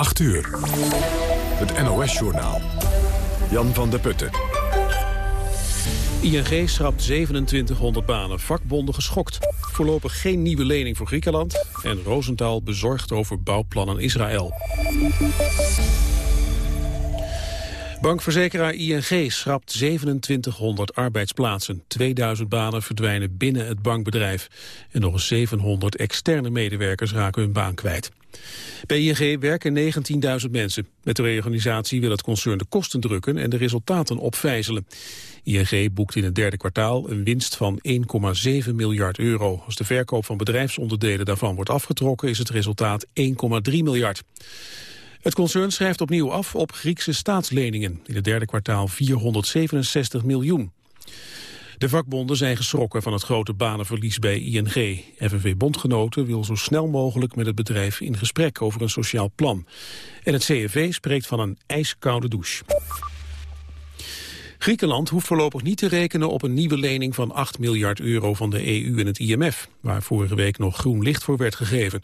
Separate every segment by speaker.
Speaker 1: 8 uur. Het NOS-journaal. Jan van der Putten.
Speaker 2: ING schrapt 2700 banen, vakbonden geschokt. Voorlopig geen nieuwe lening voor Griekenland. En Rosenthal bezorgd over bouwplannen Israël. Bankverzekeraar ING schrapt 2700 arbeidsplaatsen. 2000 banen verdwijnen binnen het bankbedrijf. En nog eens 700 externe medewerkers raken hun baan kwijt. Bij ING werken 19.000 mensen. Met de reorganisatie wil het concern de kosten drukken en de resultaten opvijzelen. ING boekt in het derde kwartaal een winst van 1,7 miljard euro. Als de verkoop van bedrijfsonderdelen daarvan wordt afgetrokken is het resultaat 1,3 miljard. Het concern schrijft opnieuw af op Griekse staatsleningen. In het derde kwartaal 467 miljoen. De vakbonden zijn geschrokken van het grote banenverlies bij ING. FNV-bondgenoten wil zo snel mogelijk met het bedrijf in gesprek over een sociaal plan. En het CFV spreekt van een ijskoude douche. Griekenland hoeft voorlopig niet te rekenen op een nieuwe lening van 8 miljard euro van de EU en het IMF, waar vorige week nog groen licht voor werd gegeven.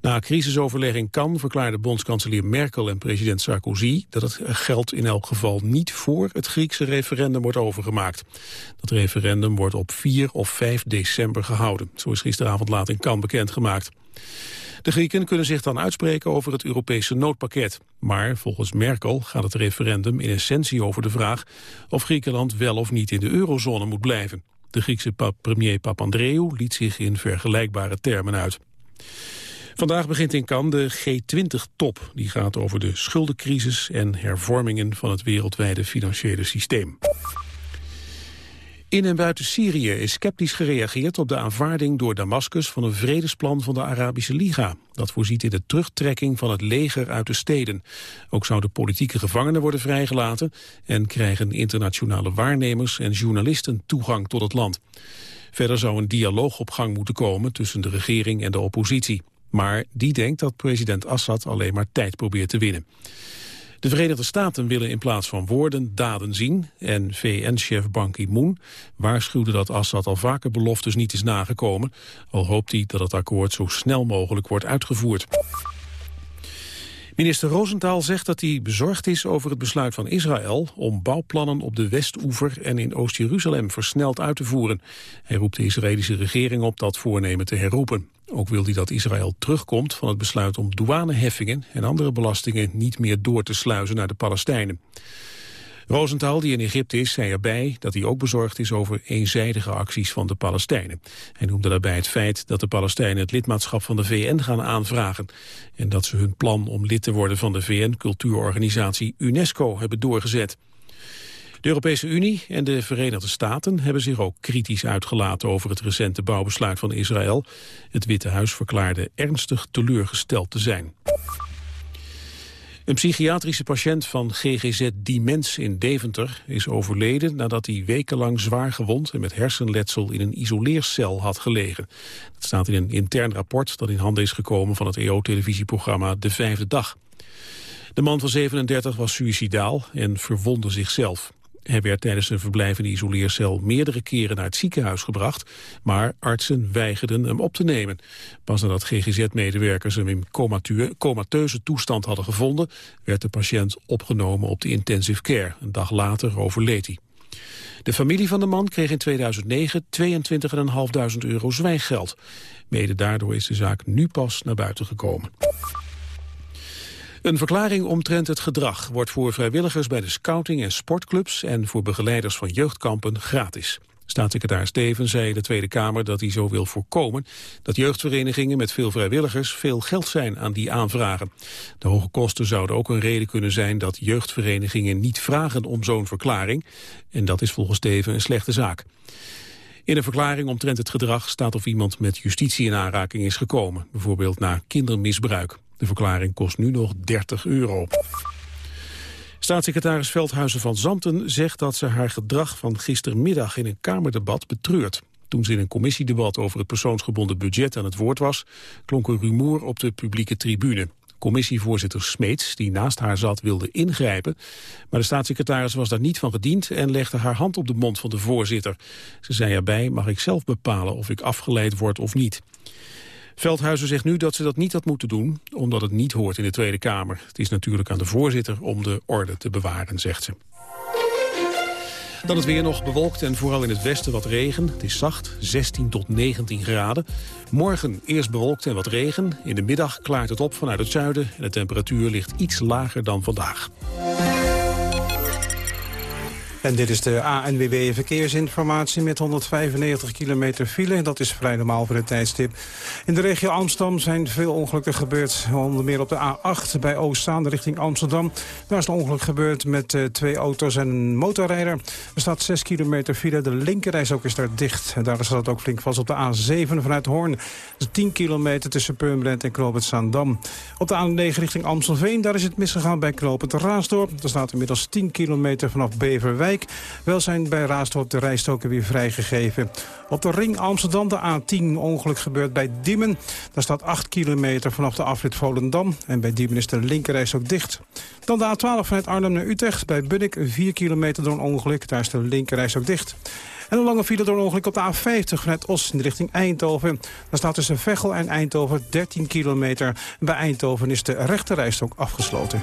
Speaker 2: Na crisisoverlegging kan verklaarde bondskanselier Merkel en president Sarkozy dat het geld in elk geval niet voor het Griekse referendum wordt overgemaakt. Dat referendum wordt op 4 of 5 december gehouden. Zo is gisteravond laat in Cannes bekendgemaakt. De Grieken kunnen zich dan uitspreken over het Europese noodpakket. Maar volgens Merkel gaat het referendum in essentie over de vraag of Griekenland wel of niet in de eurozone moet blijven. De Griekse premier Papandreou liet zich in vergelijkbare termen uit. Vandaag begint in Cannes de G20-top. Die gaat over de schuldencrisis en hervormingen van het wereldwijde financiële systeem. In en buiten Syrië is sceptisch gereageerd op de aanvaarding door Damascus van een vredesplan van de Arabische Liga. Dat voorziet in de terugtrekking van het leger uit de steden. Ook zouden politieke gevangenen worden vrijgelaten en krijgen internationale waarnemers en journalisten toegang tot het land. Verder zou een dialoog op gang moeten komen tussen de regering en de oppositie. Maar die denkt dat president Assad alleen maar tijd probeert te winnen. De Verenigde Staten willen in plaats van woorden daden zien... en VN-chef Ban Ki-moon waarschuwde dat Assad al vaker beloftes niet is nagekomen... al hoopt hij dat het akkoord zo snel mogelijk wordt uitgevoerd. Minister Rosenthal zegt dat hij bezorgd is over het besluit van Israël om bouwplannen op de Westoever en in Oost-Jeruzalem versneld uit te voeren. Hij roept de Israëlische regering op dat voornemen te herroepen. Ook wil hij dat Israël terugkomt van het besluit om douaneheffingen en andere belastingen niet meer door te sluizen naar de Palestijnen. Rosenthal, die in Egypte is, zei erbij dat hij ook bezorgd is over eenzijdige acties van de Palestijnen. Hij noemde daarbij het feit dat de Palestijnen het lidmaatschap van de VN gaan aanvragen en dat ze hun plan om lid te worden van de VN-cultuurorganisatie UNESCO hebben doorgezet. De Europese Unie en de Verenigde Staten hebben zich ook kritisch uitgelaten over het recente bouwbesluit van Israël. Het Witte Huis verklaarde ernstig teleurgesteld te zijn. Een psychiatrische patiënt van GGZ Diemens in Deventer is overleden nadat hij wekenlang zwaar gewond en met hersenletsel in een isoleercel had gelegen. Dat staat in een intern rapport dat in handen is gekomen van het EO-televisieprogramma De Vijfde Dag. De man van 37 was suicidaal en verwondde zichzelf. Hij werd tijdens zijn verblijf in de isoleercel meerdere keren naar het ziekenhuis gebracht, maar artsen weigerden hem op te nemen. Pas nadat GGZ-medewerkers hem in comateuze toestand hadden gevonden, werd de patiënt opgenomen op de intensive care. Een dag later overleed hij. De familie van de man kreeg in 2009 22.500 euro zwijggeld. Mede daardoor is de zaak nu pas naar buiten gekomen. Een verklaring omtrent het gedrag wordt voor vrijwilligers bij de scouting en sportclubs en voor begeleiders van jeugdkampen gratis. Staatssecretaris Steven zei in de Tweede Kamer dat hij zo wil voorkomen dat jeugdverenigingen met veel vrijwilligers veel geld zijn aan die aanvragen. De hoge kosten zouden ook een reden kunnen zijn dat jeugdverenigingen niet vragen om zo'n verklaring. En dat is volgens Steven een slechte zaak. In een verklaring omtrent het gedrag staat of iemand met justitie in aanraking is gekomen, bijvoorbeeld na kindermisbruik. De verklaring kost nu nog 30 euro. Staatssecretaris Veldhuizen van Zanten zegt dat ze haar gedrag van gistermiddag in een Kamerdebat betreurt. Toen ze in een commissiedebat over het persoonsgebonden budget aan het woord was, klonk een rumoer op de publieke tribune. Commissievoorzitter Smeets, die naast haar zat, wilde ingrijpen. Maar de staatssecretaris was daar niet van gediend en legde haar hand op de mond van de voorzitter. Ze zei erbij, mag ik zelf bepalen of ik afgeleid word of niet. Veldhuizen zegt nu dat ze dat niet had moeten doen, omdat het niet hoort in de Tweede Kamer. Het is natuurlijk aan de voorzitter om de orde te bewaren, zegt ze. Dan het weer nog bewolkt en vooral in het westen wat regen. Het is zacht, 16 tot 19 graden. Morgen eerst bewolkt en wat regen. In de middag klaart het op vanuit het zuiden en de temperatuur ligt iets lager dan vandaag.
Speaker 3: En dit is de ANWB Verkeersinformatie met 195 kilometer file. Dat is vrij normaal voor het tijdstip. In de regio Amsterdam zijn veel ongelukken gebeurd. Onder meer op de A8 bij Oostzaan richting Amsterdam. Daar is een ongeluk gebeurd met uh, twee auto's en een motorrijder. Er staat 6 kilometer file. De linkerreis ook is daar dicht. En daar staat ook flink vast op de A7 vanuit Hoorn. Dus 10 kilometer tussen Purmerend en Knoopend. Op de A9 richting Amstelveen. Daar is het misgegaan bij Knoopend Raasdorp. Er staat inmiddels 10 kilometer vanaf Beverwijk wel zijn bij Raasdorp de rijstoken weer vrijgegeven. Op de ring Amsterdam de A10 ongeluk gebeurt bij Diemen. Daar staat 8 kilometer vanaf de afrit Volendam. En bij Diemen is de linkerreis ook dicht. Dan de A12 vanuit Arnhem naar Utrecht. Bij Bunnik 4 kilometer door een ongeluk. Daar is de linkerreis ook dicht. En een lange file door een ongeluk op de A50 vanuit Os in de richting Eindhoven. Daar staat tussen Veghel en Eindhoven 13 kilometer. Bij Eindhoven is de rechterrijstok afgesloten.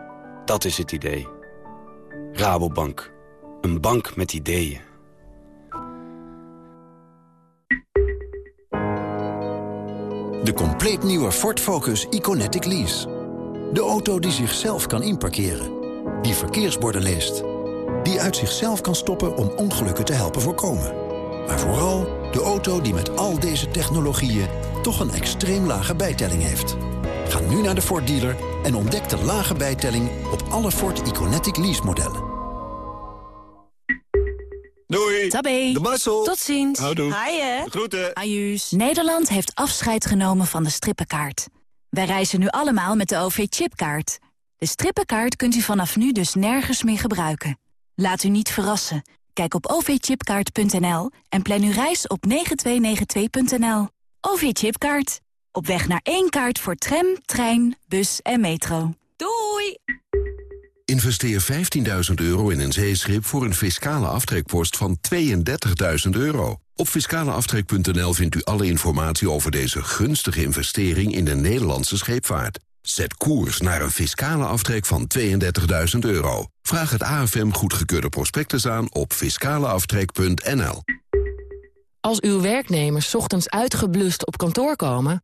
Speaker 4: Dat is het idee. Rabobank. Een bank met ideeën.
Speaker 5: De compleet nieuwe Ford Focus Iconetic Lease. De auto die zichzelf kan inparkeren. Die verkeersborden leest. Die uit zichzelf kan stoppen om ongelukken te helpen voorkomen. Maar vooral de auto die met al deze technologieën... toch een extreem lage bijtelling heeft. Ga nu naar de Ford dealer en ontdek de lage bijtelling op alle Ford Iconetic lease modellen.
Speaker 6: Doei.
Speaker 7: Tabé.
Speaker 6: De Marcel.
Speaker 7: Tot ziens.
Speaker 6: Houdoe.
Speaker 7: Haaien.
Speaker 6: Groeten.
Speaker 7: Ajuus. Nederland heeft afscheid genomen van de strippenkaart. Wij reizen nu allemaal met de OV-chipkaart. De strippenkaart kunt u vanaf nu dus nergens meer gebruiken. Laat u niet verrassen. Kijk op ovchipkaart.nl en plan uw reis op 9292.nl. OV-chipkaart. Op weg naar één kaart voor tram, trein, bus en metro. Doei!
Speaker 8: Investeer 15.000 euro in een zeeschip voor een fiscale aftrekpost van 32.000 euro. Op fiscaleaftrek.nl vindt u alle informatie over deze gunstige investering in de Nederlandse scheepvaart. Zet koers naar een fiscale aftrek van 32.000 euro. Vraag het AFM goedgekeurde prospectus aan op fiscaleaftrek.nl.
Speaker 9: Als uw werknemers ochtends uitgeblust op kantoor komen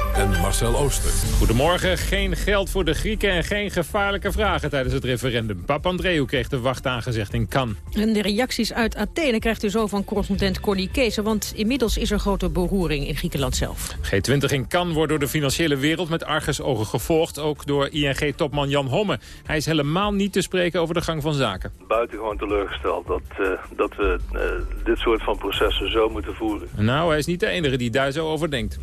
Speaker 1: en Marcel Ooster.
Speaker 10: Goedemorgen. Geen geld voor de Grieken en geen gevaarlijke vragen tijdens het referendum. Papandreou kreeg de wacht aangezegd in Cannes.
Speaker 11: En de reacties uit Athene krijgt u zo van correspondent Corny Keeser... want inmiddels is er grote beroering in Griekenland zelf.
Speaker 10: G20 in Cannes wordt door de financiële wereld met argusogen gevolgd. Ook door ING-topman Jan Homme. Hij is helemaal niet te spreken over de gang van zaken.
Speaker 12: Buitengewoon teleurgesteld dat, uh, dat we uh, dit soort van processen zo moeten voeren.
Speaker 10: Nou, hij is niet de enige die daar zo over denkt.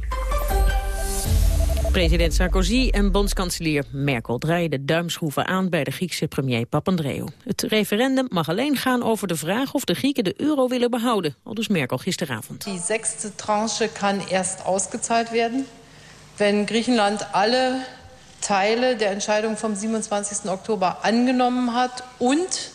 Speaker 11: President Sarkozy en bondskanselier Merkel draaien de duimschroeven aan bij de Griekse premier Papandreou. Het referendum mag alleen gaan over de vraag of de Grieken de euro willen behouden, al dus Merkel gisteravond.
Speaker 13: Die zesde tranche kan eerst ausgezahlt werden, wenn Griechenland alle Teile der Entscheidung vom 27. Oktober angenommen hat und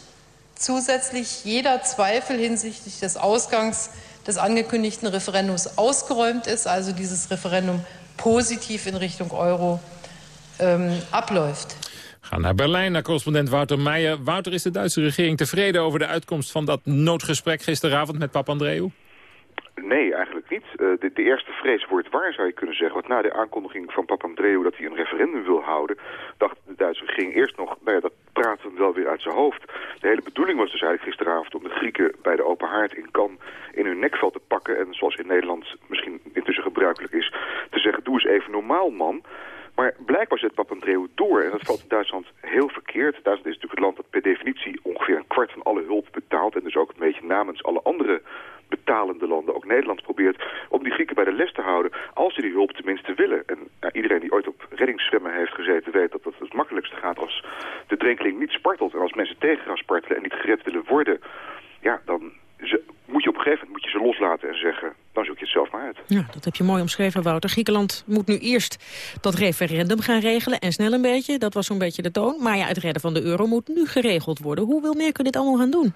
Speaker 13: zusätzlich jeder Zweifel hinsichtlich des Ausgangs des angekündigten Referendums ausgeräumt ist, also dieses Referendum positief in richting euro um, abläuft.
Speaker 10: Ga naar Berlijn, naar correspondent Wouter Meijer. Wouter, is de Duitse regering tevreden over de uitkomst van dat noodgesprek gisteravond met Papandreou?
Speaker 6: Nee, eigenlijk de, de, eerste vrees wordt waar, zou je kunnen zeggen. Want na de aankondiging van Papandreou dat hij een referendum wil houden... dacht de Duitse regering eerst nog, nou ja, dat praten we wel weer uit zijn hoofd. De hele bedoeling was dus eigenlijk gisteravond om de Grieken bij de open haard in Cannes in hun nekvel te pakken. En zoals in Nederland misschien intussen gebruikelijk is, te zeggen doe eens even normaal man. Maar blijkbaar zet Papandreou door en dat valt in Duitsland heel verkeerd. Duitsland is natuurlijk het land dat per definitie ongeveer een kwart van alle hulp betaalt... en dus ook een beetje namens alle andere betalende landen, ook Nederland, probeert om die Grieken bij de les te houden als ze die hulp tenminste willen. En iedereen die ooit op reddingszwemmen heeft gezeten weet dat het het makkelijkste gaat als de drenkeling niet spartelt. En als mensen tegen gaan spartelen en niet gered willen worden, ja, dan moet je op een gegeven moment moet je ze loslaten en zeggen, dan zoek je het zelf maar uit.
Speaker 11: Ja, dat heb je mooi omschreven, Wouter. Griekenland moet nu eerst dat referendum gaan regelen en snel een beetje. Dat was zo'n beetje de toon. Maar ja, het redden van de euro moet nu geregeld worden. Hoe wil Merkel dit allemaal gaan doen?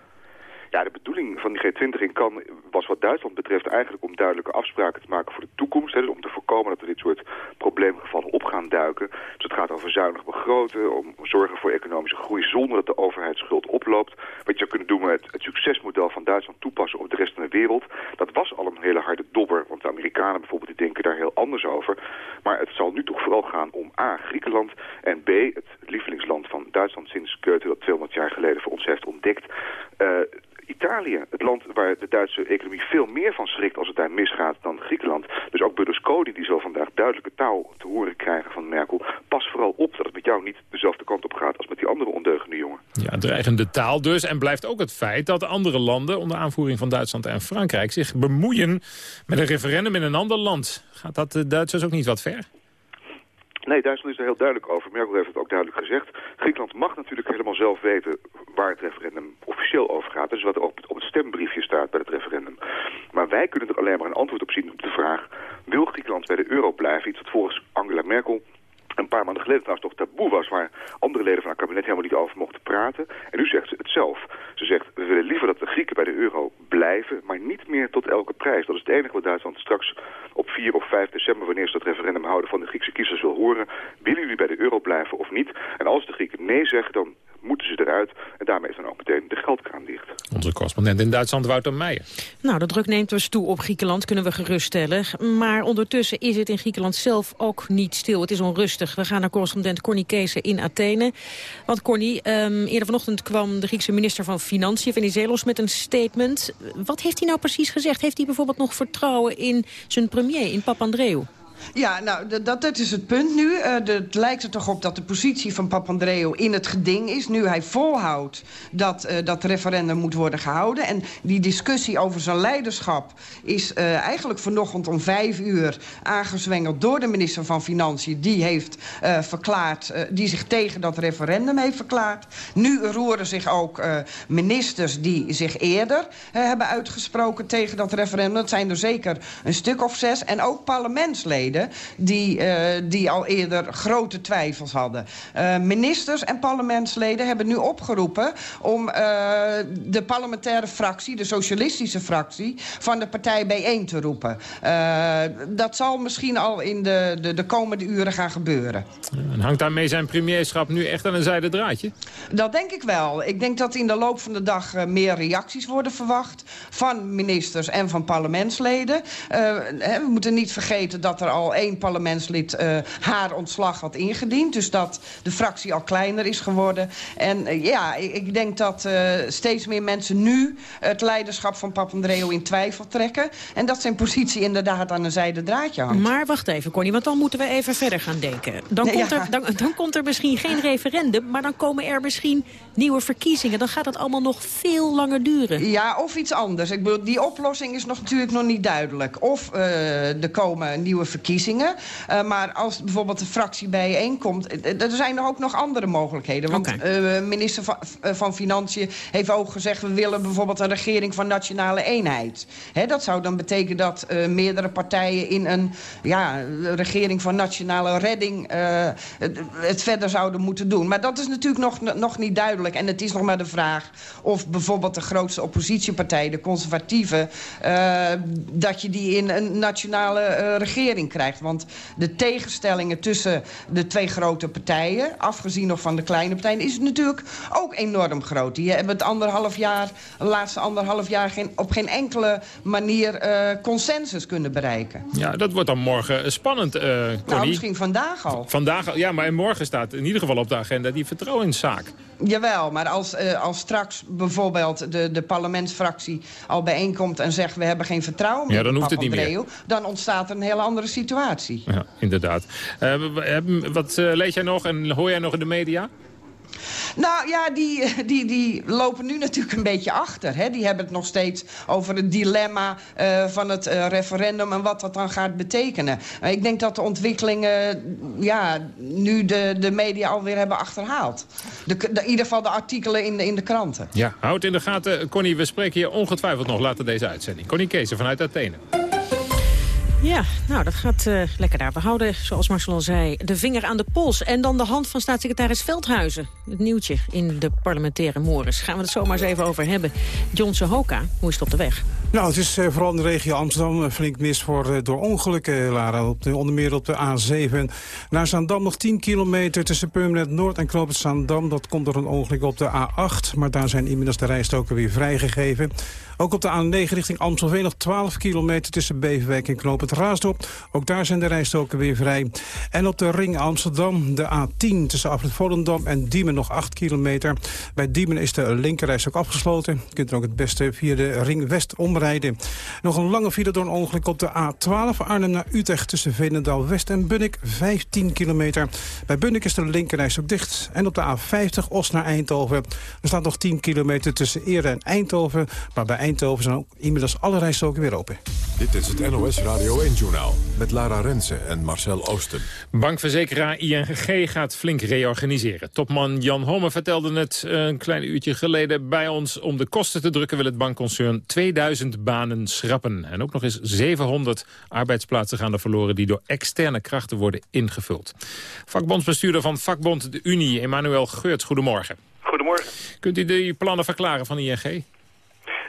Speaker 6: Ja, de bedoeling van die G20 in Cannes was wat Duitsland betreft eigenlijk om duidelijke afspraken te maken voor de toekomst. Dus om te voorkomen dat er dit soort probleemgevallen op gaan duiken. Dus het gaat over zuinig begroten, om zorgen voor economische groei zonder dat de overheidsschuld oploopt. Wat je zou kunnen doen met het succesmodel van Duitsland toepassen op de rest van de wereld. Dat was al een hele harde dobber, want de Amerikanen bijvoorbeeld die denken daar heel anders over. Maar het zal nu toch vooral gaan om A, Griekenland en B, het lievelingsland van Duitsland sinds Goethe dat 200 jaar geleden voor ons heeft ontdekt. Uh, Italië, het land waar de Duitse economie veel meer van schrikt als het daar misgaat dan Griekenland. Dus ook Berlusconi, die zal vandaag duidelijke taal te horen krijgen van Merkel. Pas vooral op dat het met jou niet dezelfde kant op gaat als met die andere ondeugende jongen.
Speaker 10: Ja, dreigende taal dus. En blijft ook het feit dat andere landen, onder aanvoering van Duitsland en Frankrijk, zich bemoeien met een referendum in een ander land. Gaat dat de Duitsers ook niet wat ver?
Speaker 6: Nee, Duitsland is er heel duidelijk over. Merkel heeft het ook duidelijk gezegd. Griekenland mag natuurlijk helemaal zelf weten waar het referendum officieel over gaat. Is wat er op het stembriefje staat bij het referendum. Maar wij kunnen er alleen maar een antwoord op zien op de vraag... wil Griekenland bij de euro blijven? Iets wat volgens Angela Merkel een paar maanden geleden trouwens toch taboe was... waar andere leden van haar kabinet helemaal niet over mochten praten. En nu zegt ze het zelf. Ze zegt, we willen liever dat de Grieken bij de euro blijven... maar niet meer tot elke prijs. Dat is het enige wat Duitsland straks op 4 of 5 december... wanneer ze dat referendum houden van de Griekse kiezers wil horen. Willen jullie bij de euro blijven of niet? En als de Grieken nee zeggen, dan moeten ze eruit. En daarmee is dan ook meteen de geldkraan dicht.
Speaker 10: Onze correspondent in Duitsland, Wouter Meijer.
Speaker 11: Nou, de druk neemt dus toe op Griekenland, kunnen we geruststellen. Maar ondertussen is het in Griekenland zelf ook niet stil. Het is onrustig. We gaan naar correspondent Corny Kees in Athene. Want Corny, um, eerder vanochtend kwam de Griekse minister van Financiën, Venizelos, met een statement. Wat heeft hij nou precies gezegd? Heeft hij bijvoorbeeld nog vertrouwen in zijn premier, in Papandreou?
Speaker 14: Ja, nou, dat, dat is het punt nu. Uh, het lijkt er toch op dat de positie van Papandreou in het geding is. Nu hij volhoudt dat uh, dat referendum moet worden gehouden. En die discussie over zijn leiderschap is uh, eigenlijk vanochtend om vijf uur aangezwengeld door de minister van Financiën. Die heeft verklaard, die zich tegen dat referendum heeft verklaard. Nu roeren zich ook ministers die zich eerder hebben uitgesproken tegen dat referendum. Dat zijn er zeker een stuk of zes. En ook parlementsleden die, uh, die al eerder grote twijfels hadden. Uh, ministers en parlementsleden hebben nu opgeroepen... om uh, de parlementaire fractie, de socialistische fractie... van de partij bijeen te roepen. dat zal misschien al in de, de, de komende uren gaan gebeuren.
Speaker 10: En hangt daarmee zijn premierschap nu echt aan een zijde draadje?
Speaker 14: Dat denk ik wel. Ik denk dat in de loop van de dag meer reacties worden verwacht... van ministers en van parlementsleden. we moeten niet vergeten dat er al één parlementslid uh, haar ontslag had ingediend. Dus dat de fractie al kleiner is geworden. En uh, ja, ik, ik, denk dat uh, steeds meer mensen nu het leiderschap van Papandreou in twijfel trekken. En dat zijn positie inderdaad aan een zijde draadje hangt.
Speaker 11: Maar wacht even, Connie, want dan moeten we even verder gaan denken. Dan, nee, komt, ja. er, dan, dan komt er misschien geen referendum, maar dan komen er misschien nieuwe verkiezingen. Dan gaat het allemaal nog veel langer duren.
Speaker 14: Ja, of iets anders. Ik bedoel, die oplossing is nog, natuurlijk nog niet duidelijk. Of er komen nieuwe verkiezingen verkiezingen. Uh, maar als bijvoorbeeld de fractie bijeenkomt... Uh, er zijn er ook nog andere mogelijkheden. Want okay. uh, minister van, van, Financiën heeft ook gezegd... we willen bijvoorbeeld een regering van nationale eenheid. Hè, dat zou dan betekenen dat meerdere partijen... in een ja, regering van nationale redding het, het, verder zouden moeten doen. Maar dat is natuurlijk nog, nog niet duidelijk. En het is nog maar de vraag of bijvoorbeeld de grootste oppositiepartij... de conservatieven, dat je die in een nationale regering krijgt krijgt. Want de tegenstellingen tussen de twee grote partijen... afgezien nog van de kleine partijen, is natuurlijk ook enorm groot. Die hebben het anderhalf jaar, laatste anderhalf jaar... Geen, op geen enkele manier uh, consensus kunnen bereiken.
Speaker 10: Ja, dat wordt dan morgen spannend, uh,
Speaker 14: Nou, misschien vandaag al.
Speaker 10: Vandaag al, ja, maar morgen staat in ieder geval op de agenda die vertrouwenszaak.
Speaker 14: Jawel, maar als, uh, als straks bijvoorbeeld de, de parlementsfractie al bijeenkomt... en zegt we hebben geen vertrouwen meer
Speaker 10: ja, dan hoeft het niet
Speaker 14: meer. dan ontstaat er een hele andere situatie.
Speaker 10: Ja, inderdaad. Uh, wat uh, lees jij nog en hoor jij nog in de media?
Speaker 14: Nou ja, die, die, die lopen nu natuurlijk een beetje achter. Hè? Die hebben het nog steeds over het dilemma uh, van het uh, referendum... en wat dat dan gaat betekenen. Uh, ik denk dat de ontwikkelingen ja, nu de, de media alweer hebben achterhaald. De, de, in ieder geval de artikelen in de, in de kranten.
Speaker 10: Ja, houd in de gaten. Connie, we spreken je ongetwijfeld nog later deze uitzending. Connie Kees vanuit Athene.
Speaker 11: Ja, nou, dat gaat uh, lekker daar. We houden, zoals Marcel al zei, de vinger aan de pols. En dan de hand van staatssecretaris Veldhuizen. Het nieuwtje in de parlementaire mores. Gaan we het zomaar eens even over hebben. John Sehoka, hoe is het op de weg?
Speaker 3: Nou, het is uh, vooral in de regio Amsterdam flink mis voor, uh, door ongelukken, Lara. Op de, onder meer op de A7. Naar Zaandam nog 10 kilometer tussen Purmerend Noord en Knoop Zaandam. Dat komt door een ongeluk op de A8. Maar daar zijn inmiddels de rijstoken weer vrijgegeven. Ook op de A9 richting Amstelveen nog 12 kilometer tussen Beverwijk en Knoop het Raasdorp. Ook daar zijn de rijstoken weer vrij. En op de ring Amsterdam de A10 tussen Afrit Volendam en Diemen nog 8 kilometer. Bij Diemen is de linkerrijstok afgesloten. Je kunt er ook het beste via de ring West omrijden. Nog een lange file door een ongeluk op de A12 Arnhem naar Utrecht tussen Veenendaal West en Bunnik 15 kilometer. Bij Bunnik is de linkerrijstok dicht. En op de A50 Os naar Eindhoven. Er staat nog 10 kilometer tussen Ere en Eindhoven. Maar bij Eindhoven zijn ook inmiddels alle rijstroken weer open.
Speaker 1: Dit is het NOS Radio 1-journaal met Lara Rensen en Marcel Oosten.
Speaker 10: Bankverzekeraar ING gaat flink reorganiseren. Topman Jan Homme vertelde het een klein uurtje geleden bij ons. Om de kosten te drukken wil het bankconcern 2000 banen schrappen. En ook nog eens 700 arbeidsplaatsen gaan er verloren... die door externe krachten worden ingevuld. Vakbondsbestuurder van vakbond de Unie, Emmanuel Geurts, goedemorgen.
Speaker 15: Goedemorgen.
Speaker 10: Kunt u de plannen verklaren van ING?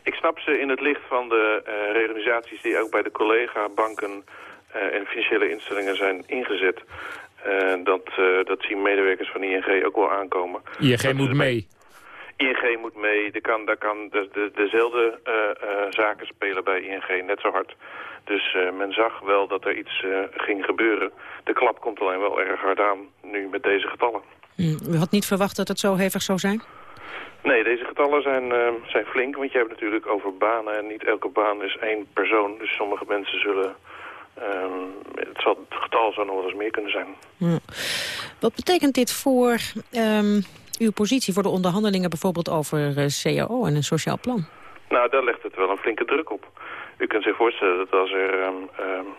Speaker 15: Ik snap ze in het licht van de uh, reorganisaties die ook bij de collega-banken uh, en financiële instellingen zijn ingezet. Uh, dat, dat zien medewerkers van ING ook wel aankomen.
Speaker 10: ING dat moet mee?
Speaker 15: ING moet mee. Er kan, daar kan de, de, dezelfde zaken spelen bij ING net zo hard. Dus men zag wel dat er iets ging gebeuren. De klap komt alleen wel erg hard aan nu met deze getallen.
Speaker 11: Mm, u had niet verwacht dat het zo hevig zou zijn?
Speaker 15: Nee, deze getallen zijn, uh, zijn flink, want je hebt natuurlijk over banen en niet elke baan is één persoon. Dus sommige mensen zullen, um, het, zal, het getal zou nog wel eens meer kunnen zijn.
Speaker 11: Ja. Wat betekent dit voor um, uw positie, voor de onderhandelingen bijvoorbeeld over uh, CAO en een sociaal plan?
Speaker 15: Nou, daar legt het wel een flinke druk op. U kunt zich voorstellen dat als er um,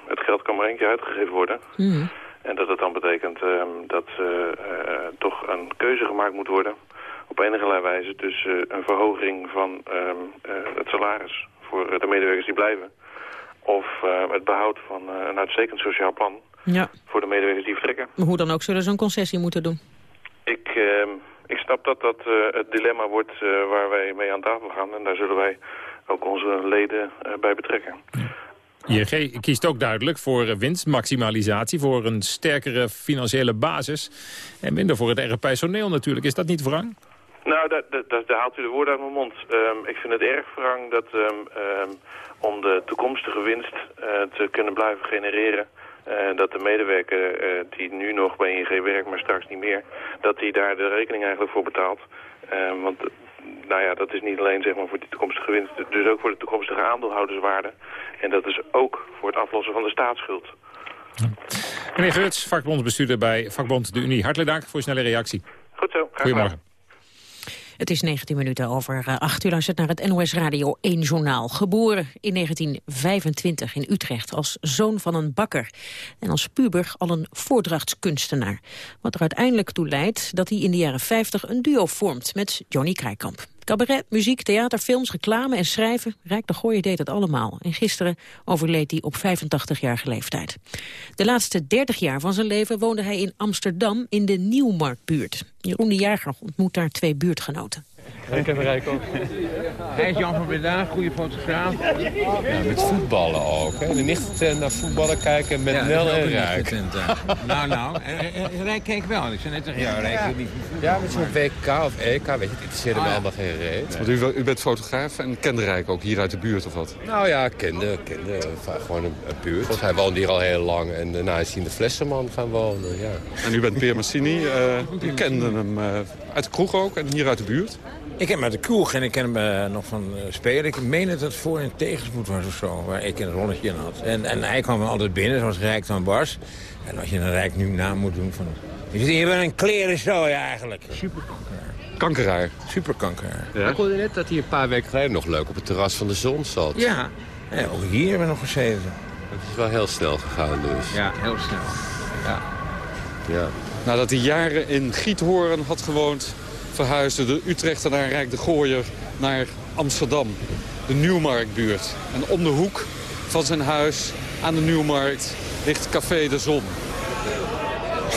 Speaker 15: het geld kan maar één keer uitgegeven worden... Mm. En dat het dan betekent dat uh, uh, toch een keuze gemaakt moet worden op enige wijze uh, een verhoging van het salaris voor de medewerkers die blijven. Of het behoud van een uitstekend sociaal plan ja. voor de medewerkers die vertrekken.
Speaker 11: hoe dan ook zullen ze een concessie moeten doen?
Speaker 15: Ik, ehm, ik snap dat dat het dilemma wordt waar wij mee aan tafel gaan. En daar zullen wij ook onze leden bij betrekken.
Speaker 10: ING kiest ook duidelijk voor winstmaximalisatie, voor een sterkere financiële basis. En minder voor het erg personeel natuurlijk. Is dat niet wrang?
Speaker 15: Nou, daar, daar, daar, haalt u de woorden uit mijn mond. Um, ik vind het erg wrang dat um, um, om de toekomstige winst uh, te kunnen blijven genereren... Uh, dat de medewerker uh, die nu nog bij ING werkt, maar straks niet meer... dat die daar de rekening eigenlijk voor betaalt. want nou ja, dat is niet alleen zeg maar, voor die toekomstige winst, dus ook voor de toekomstige aandeelhouderswaarde. En dat is ook voor het aflossen van de staatsschuld.
Speaker 10: Meneer Geurts, vakbondsbestuurder bij vakbond De Unie. Hartelijk dank voor uw snelle reactie.
Speaker 15: Goed zo.
Speaker 10: Goedemorgen.
Speaker 11: Het is 19 minuten over 8 uur. Luistert naar het NOS Radio 1 Journaal. Geboren in 1925 in Utrecht als zoon van een bakker. En als puber al een voordrachtskunstenaar. Wat er uiteindelijk toe leidt dat hij in de jaren 50 een duo vormt met Johnny Krijkamp. Cabaret, muziek, theater, films, reclame en schrijven. Rijk de Gooier deed het allemaal. En gisteren overleed hij op 85-jarige leeftijd. De laatste 30 jaar van zijn leven woonde hij in Amsterdam in de Nieuwmarktbuurt. Jeroen de Jager ontmoet daar twee buurtgenoten.
Speaker 16: Ik ken Rijk ook.
Speaker 17: Hij is Jan van Breda, goede fotograaf.
Speaker 16: Ja, met voetballen ook. Hè. De nicht naar voetballen kijken met Nel en Rijk.
Speaker 17: nou, nou, Rijk keek wel. Ik zei net tegen jou, Rijk niet
Speaker 16: Ja, met zo'n WK of EK, weet je, het interesseerde me
Speaker 17: Ah, ja.
Speaker 16: allemaal geen reet.
Speaker 18: Want u, u bent fotograaf en kende Rijk ook hier uit de buurt of wat?
Speaker 16: Nou ja, ik kende, kende eh, gewoon een, een buurt. Want hij woonde hier al heel lang en daarna is hij in de Flessenman gaan wonen, ja.
Speaker 18: En u bent Peer Massini. eh, u kende hem eh, uit de kroeg ook en hier uit de buurt.
Speaker 17: Ik ken hem uit de kroeg en ik ken hem eh, nog van eh, spelen. Ik meen dat het voor- en tegenspoed was of zo, waar ik een rolletje in had. En, en hij kwam altijd binnen, zoals Rijk dan was. En als je een Rijk nu na moet doen van... Je zit hier wel een klerenzooi eigenlijk. Super
Speaker 18: Kankeraar.
Speaker 17: Super kankeraar.
Speaker 16: Ik hoorde net dat hij een paar weken geleden nog leuk op het terras van de zon zat.
Speaker 17: Ja, ja ook hier hebben we nog gezeten.
Speaker 16: Het is wel heel snel gegaan dus.
Speaker 17: Ja, heel snel. Ja.
Speaker 16: Ja.
Speaker 18: Nadat hij jaren in Giethoorn had gewoond... verhuisde de Utrechtenaar Rijk de Gooier naar Amsterdam. De Nieuwmarktbuurt. En om de hoek van zijn huis aan de Nieuwmarkt ligt Café de Zon.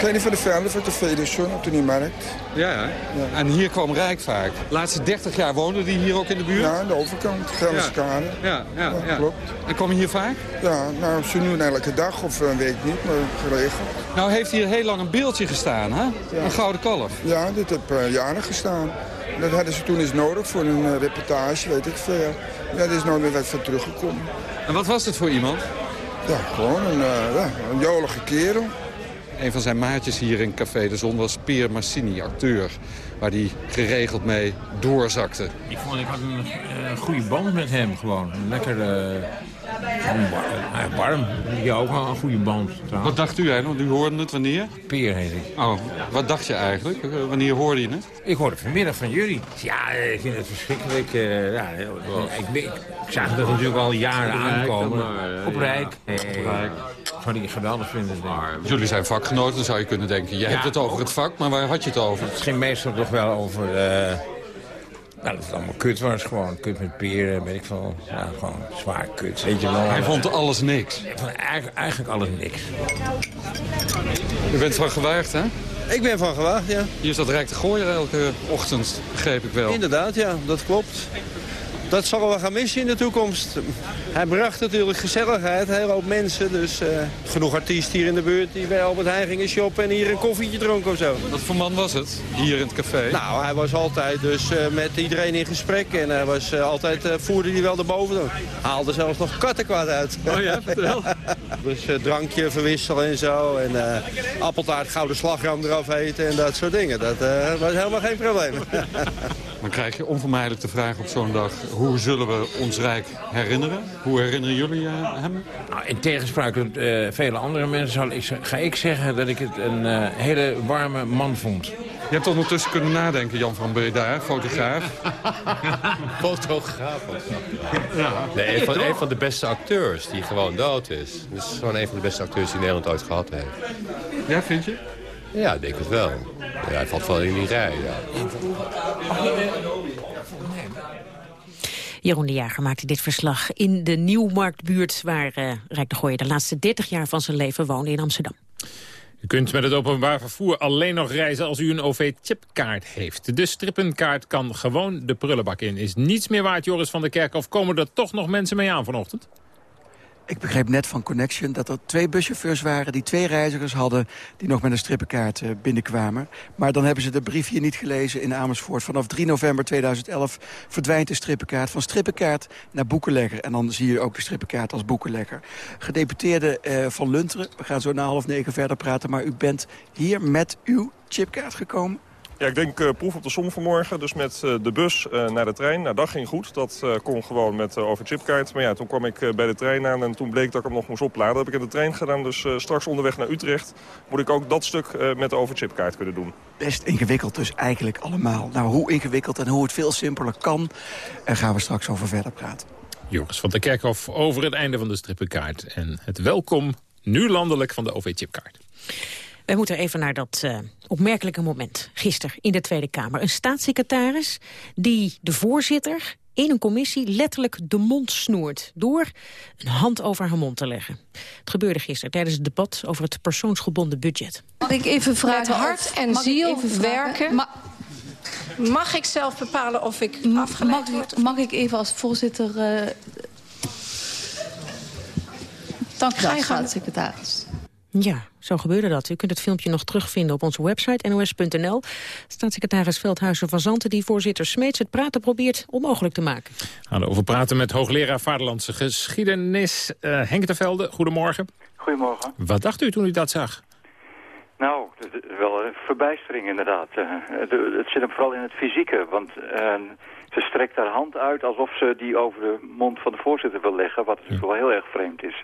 Speaker 19: Geen van de velden voor de Zon op de Nieuwmarkt.
Speaker 18: Ja, ja. En hier kwam Rijk vaak. De laatste 30 jaar woonde hij hier ook in de buurt?
Speaker 19: Ja, aan de overkant, Gelderskade.
Speaker 18: Ja, ja, ja.
Speaker 19: klopt.
Speaker 18: En kwam je hier vaak?
Speaker 19: Ja, nou, ze nu elke dag of een week niet, maar geregeld.
Speaker 18: Nou heeft hier heel lang een beeldje gestaan, hè? Een gouden kalf.
Speaker 19: Ja, dit heb eh, jaren gestaan. Dat hadden ze toen eens nodig voor een eh, reportage, weet ik veel. Ja, er is nooit meer wat van teruggekomen.
Speaker 18: En wat was het voor iemand?
Speaker 19: Ja, gewoon een, eh, ja, een jolige kerel.
Speaker 18: Een van zijn maatjes hier in Café de Zon was Pier Massini, acteur. Waar hij geregeld mee doorzakte.
Speaker 17: Ik vond, ik had een eh, goede band met hem gewoon. Een lekker... gewoon wa- eh, warm. Ja, ook wel een goede band trouwens.
Speaker 18: Wat dacht u eigenlijk? Want u hoorde het wanneer?
Speaker 17: Peer heet ik.
Speaker 18: Oh, wat dacht je eigenlijk? Eh, Wanneer hoorde je het?
Speaker 17: Ik hoorde vanmiddag van jullie. Ja, eh, ik vind het verschrikkelijk. eh, ja, ik, ik, zag het natuurlijk al jaren aankomen.
Speaker 18: maar,
Speaker 17: Op
Speaker 18: ja.
Speaker 17: Rijk. Eh,
Speaker 18: Op Rijk.
Speaker 17: Zou die geweldig vinden. Maar
Speaker 18: Jullie zijn vakgenoten, zou je kunnen denken. Je
Speaker 17: Ja,
Speaker 18: hebt het over het vak, maar waar had je het over?
Speaker 17: Het ging meestal toch wel over... nou, dat het allemaal kut was. Gewoon kut met peren, weet ik veel. Ja, gewoon zwaar kut. Weet je wel.
Speaker 18: Hij vond alles niks.
Speaker 17: Ik vond eigenlijk, eigenlijk alles niks.
Speaker 18: U bent van gewaagd, hè?
Speaker 20: Ik ben van gewaagd, ja.
Speaker 18: Hier staat Rijk de Gooier elke ochtend, begreep ik wel.
Speaker 20: Inderdaad, ja, dat klopt. Dat zullen we gaan missen in de toekomst. Hij bracht natuurlijk gezelligheid, een hele hoop mensen. Dus eh, genoeg artiesten hier in de buurt die bij Albert Heijn gingen shoppen... en hier een koffietje dronken of zo.
Speaker 18: Wat voor man was het, hier in het café?
Speaker 20: Nou, hij was altijd dus eh, met iedereen in gesprek. En hij was eh, altijd, voerde hij wel erboven. Haalde zelfs nog kattenkwaad uit.
Speaker 18: Oh ja, vertel.
Speaker 20: dus drankje verwisselen en zo. En appeltaart, gouden slagroom eraf eten en dat soort dingen. Dat was helemaal geen probleem.
Speaker 18: Dan krijg je onvermijdelijk de vraag op zo'n dag... hoe zullen we ons Rijk herinneren? Hoe herinneren jullie eh, hem?
Speaker 17: Nou, in tegenspraak tot eh, vele andere mensen zal ik, ga ik zeggen dat ik het een eh, hele warme man vond.
Speaker 18: Je hebt ondertussen kunnen nadenken, Jan van Breda, fotograaf.
Speaker 16: Fotograaf. Ja. Nee, een van, een van de beste acteurs die gewoon dood is. Dus gewoon een van de beste acteurs die Nederland ooit gehad heeft.
Speaker 18: Ja, vind je?
Speaker 16: Ja, ik denk het wel. Ja, hij valt wel in die rij, ja.
Speaker 11: Jeroen de Jager maakte dit verslag in de Nieuwmarktbuurt... waar eh Rijk de de laatste 30 jaar van zijn leven woonde in Amsterdam.
Speaker 10: U kunt met het openbaar vervoer alleen nog reizen als u een OV-chipkaart heeft. De strippenkaart kan gewoon de prullenbak in. Is niets meer waard, Joris van der Kerk. Of komen er toch nog mensen mee aan vanochtend?
Speaker 21: Ik begreep net van Connection dat er twee buschauffeurs waren... die twee reizigers hadden die nog met een strippenkaart eh, binnenkwamen. Maar dan hebben ze de brief hier niet gelezen in Amersfoort. Vanaf 3 november 2011 verdwijnt de strippenkaart van strippenkaart naar boekenlegger. En dan zie je ook de strippenkaart als boekenlegger. Gedeputeerde eh, van Lunteren, we gaan zo na half negen verder praten... maar u bent hier met uw chipkaart gekomen?
Speaker 22: Ja, ik denk eh, proef op de som vanmorgen. Dus met eh, de bus eh, naar de trein. Nou, dat ging goed. Dat eh, kon gewoon met uh, overchipkaart. Maar ja, toen kwam ik eh, bij de trein aan en toen bleek dat ik hem nog moest opladen. Dat heb ik in de trein gedaan. Dus eh, straks onderweg naar Utrecht moet ik ook dat stuk eh, met de overchipkaart kunnen doen.
Speaker 21: Best ingewikkeld dus eigenlijk allemaal. Nou, hoe ingewikkeld en hoe het veel simpeler kan... daar gaan we straks over verder praten.
Speaker 10: Joris van der Kerkhof over het einde van de strippenkaart. En het welkom, nu landelijk, van de OV-chipkaart.
Speaker 11: Wij moeten even naar dat uh, opmerkelijke moment gisteren in de Tweede Kamer. Een staatssecretaris die de voorzitter in een commissie letterlijk de mond snoert... door een hand over haar mond te leggen. Het gebeurde gisteren tijdens het debat over het persoonsgebonden budget.
Speaker 23: Mag ik even vragen, hart en ziel werken... Ma
Speaker 24: Mag ik zelf bepalen of ik afgeleid
Speaker 25: mag,
Speaker 24: word?
Speaker 25: Mag ik even als voorzitter... Uh... Dank u wel, staatssecretaris.
Speaker 11: Ja, zo gebeurde dat. U kunt het filmpje nog terugvinden op onze website nos.nl. Staatssecretaris Veldhuizen van Zanten die voorzitter Smeets het praten probeert onmogelijk te maken.
Speaker 10: We gaan over praten met hoogleraar Vaderlandse Geschiedenis uh, Henk de Velde. Goedemorgen.
Speaker 26: Goedemorgen.
Speaker 10: Wat dacht u toen u dat zag?
Speaker 26: Nou, wel een verbijstering inderdaad. De, het zit hem vooral in het fysieke, want uh, ze strekt haar hand uit alsof ze die over de mond van de voorzitter wil leggen, wat natuurlijk wel heel erg vreemd is.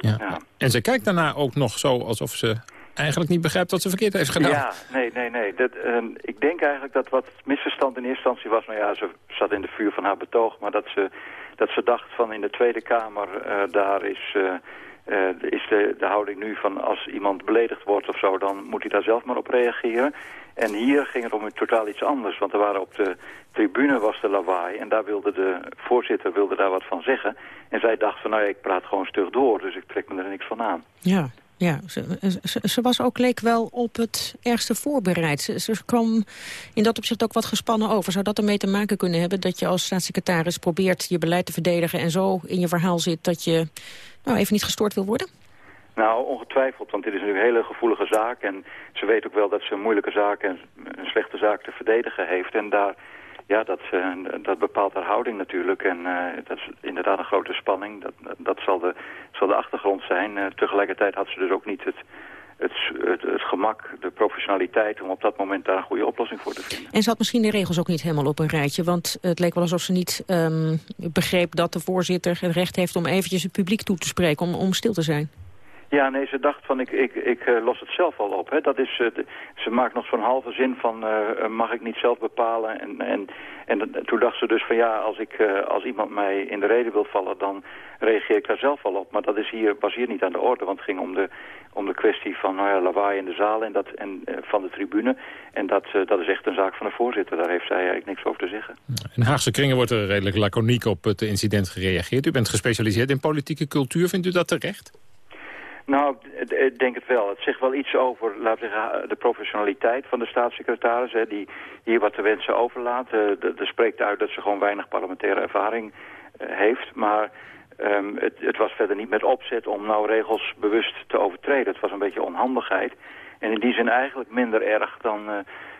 Speaker 10: Ja. ja. En ze kijkt daarna ook nog zo alsof ze eigenlijk niet begrijpt wat ze verkeerd heeft gedaan.
Speaker 26: Ja, nee, nee, nee. Dat, uh, ik denk eigenlijk dat wat misverstand in eerste instantie was... nou ja, ze zat in de vuur van haar betoog... maar dat ze, dat ze dacht van in de Tweede Kamer... Uh, daar is, uh, is de, de houding nu van als iemand beledigd wordt of zo... dan moet hij daar zelf maar op reageren. En hier ging het om totaal iets anders. Want er waren op de tribune was de lawaai. En daar wilde de voorzitter wilde daar wat van zeggen. En zij dacht van nou ja, ik praat gewoon stug door. Dus ik trek me er niks van aan.
Speaker 11: Ja, ja, ze, ze, was ook leek wel op het ergste voorbereid. Ze, ze, kwam in dat opzicht ook wat gespannen over. Zou dat ermee te maken kunnen hebben dat je als staatssecretaris probeert je beleid te verdedigen en zo in je verhaal zit dat je nou even niet gestoord wil worden?
Speaker 26: Nou, ongetwijfeld, want dit is een hele gevoelige zaak. En ze weet ook wel dat ze een moeilijke zaak en een slechte zaak te verdedigen heeft. En daar, ja, dat, uh, dat bepaalt haar houding natuurlijk. En uh, dat is inderdaad een grote spanning. Dat, dat zal, de, zal de achtergrond zijn. Uh, tegelijkertijd had ze dus ook niet het, het, het, gemak, de professionaliteit... om op dat moment daar een goede oplossing voor te vinden.
Speaker 11: En ze had misschien de regels ook niet helemaal op een rijtje. Want het leek wel alsof ze niet um, begreep dat de voorzitter het recht heeft... om eventjes het publiek toe te spreken, om, om stil te zijn.
Speaker 26: Ja, nee, ze dacht van ik, ik, ik uh, los het zelf al op. Hè. Dat is, de, ze maakt nog zo'n halve zin van uh, mag ik niet zelf bepalen. En, en, en toen dacht ze dus van ja, als, ik, als iemand mij in de reden wil vallen, dan reageer ik daar zelf al op. Maar dat is hier, was hier niet aan de orde, want het ging om de, om de kwestie van nou ja, lawaai in de zaal en, dat, en van de tribune. En dat, dat is echt een zaak van de voorzitter. Daar heeft zij eigenlijk niks over te zeggen.
Speaker 10: In Haagse kringen wordt er redelijk laconiek op het incident gereageerd. U bent gespecialiseerd in politieke cultuur. Vindt u dat terecht?
Speaker 26: Nou, ik denk het wel. Het zegt wel iets over, laten we zeggen, de professionaliteit van de staatssecretaris. Hè, die hier wat te wensen overlaat. Er spreekt uit dat ze gewoon weinig parlementaire ervaring uh, heeft. Maar um, het, het, was verder niet met opzet om nou regels bewust te overtreden. Het was een beetje onhandigheid. En in die zin eigenlijk minder erg dan... Uh,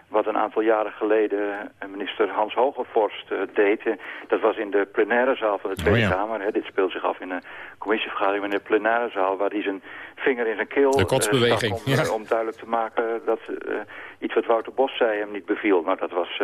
Speaker 26: wat een aantal jaren geleden minister Hans Hogevorst uh, deed. dat was in de plenaire zaal van de Tweede
Speaker 10: oh ja.
Speaker 26: Kamer. Hè. Dit speelt zich af in een commissievergadering in de plenaire zaal... waar hij zijn vinger in zijn keel
Speaker 10: de kotsbeweging,
Speaker 26: uh, om,
Speaker 10: ja.
Speaker 26: om, duidelijk te maken dat uh, iets wat Wouter Bos zei hem niet beviel. Maar dat was,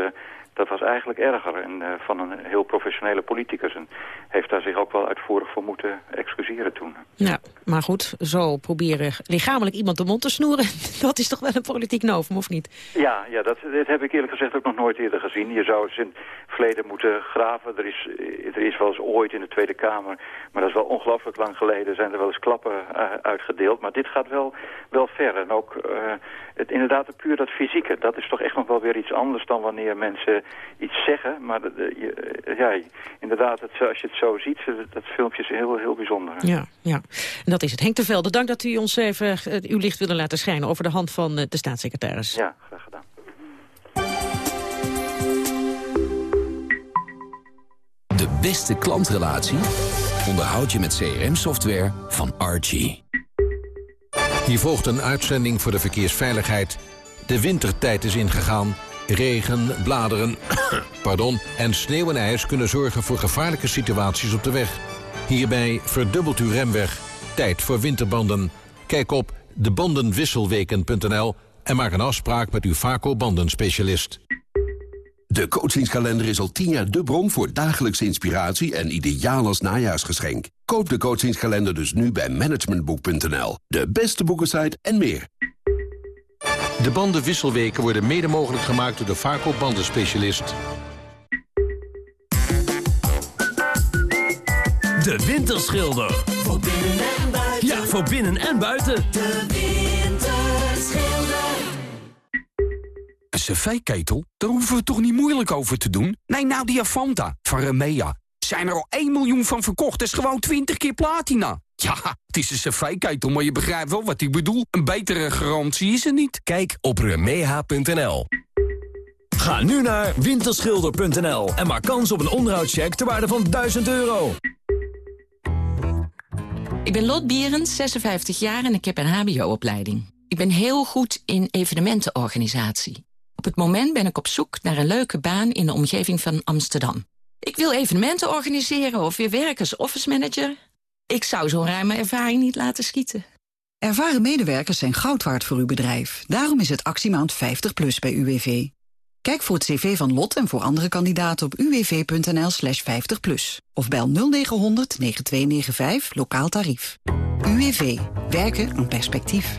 Speaker 26: dat was eigenlijk erger en van een heel professionele politicus. En heeft daar zich ook wel uitvoerig voor moeten excuseren toen.
Speaker 11: Ja, maar goed, zo proberen lichamelijk iemand de mond te snoeren... dat is toch wel een politiek novum, of niet?
Speaker 26: Ja, ja dat, dit heb ik eerlijk gezegd ook nog nooit eerder gezien. Je zou eens in het verleden moeten graven. Er is, er is wel eens ooit in de Tweede Kamer, maar dat is wel ongelooflijk lang geleden... zijn er wel eens klappen uh, uitgedeeld. Maar dit gaat wel, wel ver. En ook uh, het, inderdaad puur dat fysieke. Dat is toch echt nog wel weer iets anders dan wanneer mensen iets zeggen. Maar uh, je, ja, inderdaad, het, als je het zo ziet, dat filmpje is heel, heel bijzonder.
Speaker 11: Ja, ja, en dat is het. Henk de Velde, dank dat u ons even uw licht wilde laten schijnen... over de hand van de staatssecretaris.
Speaker 26: Ja, graag gedaan.
Speaker 23: De beste klantrelatie onderhoud je met CRM-software van Archie.
Speaker 27: Hier volgt een uitzending voor de verkeersveiligheid. De wintertijd is ingegaan. Regen, bladeren pardon, en sneeuw en ijs kunnen zorgen voor gevaarlijke situaties op de weg. Hierbij verdubbelt uw remweg. Tijd voor winterbanden. Kijk op debandenwisselweken.nl en maak een afspraak met uw Vaco-bandenspecialist.
Speaker 8: De coachingskalender is al tien jaar de bron voor dagelijkse inspiratie en ideaal als najaarsgeschenk. Koop de coachingskalender dus nu bij managementboek.nl. De beste boekensite en meer.
Speaker 27: De bandenwisselweken worden mede mogelijk gemaakt door de Vaco bandenspecialist.
Speaker 28: De Winterschilder.
Speaker 29: Voor binnen en buiten.
Speaker 28: Ja, voor binnen en buiten.
Speaker 29: De Winterschilder.
Speaker 23: Een cv-ketel? Daar hoeven we toch niet moeilijk over te doen? Nee, nou die Avanta van Remea. Zijn er al 1 miljoen van verkocht, dat is gewoon 20 keer platina. Ja, het is een cv-ketel, maar je begrijpt wel wat ik bedoel. Een betere garantie is er niet.
Speaker 28: Kijk op Remea.nl.
Speaker 30: Ga nu naar winterschilder.nl en maak kans op een onderhoudscheck ter waarde van 1000 euro.
Speaker 7: Ik ben Lot Bierens, 56 jaar en ik heb een hbo-opleiding. Ik ben heel goed in evenementenorganisatie. Op het moment ben ik op zoek naar een leuke baan in de omgeving van Amsterdam. Ik wil evenementen organiseren of weer werken als office manager. Ik zou zo'n ruime ervaring niet laten schieten.
Speaker 31: Ervaren medewerkers zijn goud waard voor uw bedrijf. Daarom is het actiemaand 50 plus bij UWV. Kijk voor het cv van Lot en voor andere kandidaten op uwv.nl slash 50 plus. Of bel 0900 9295 lokaal tarief. UWV. Werken aan perspectief.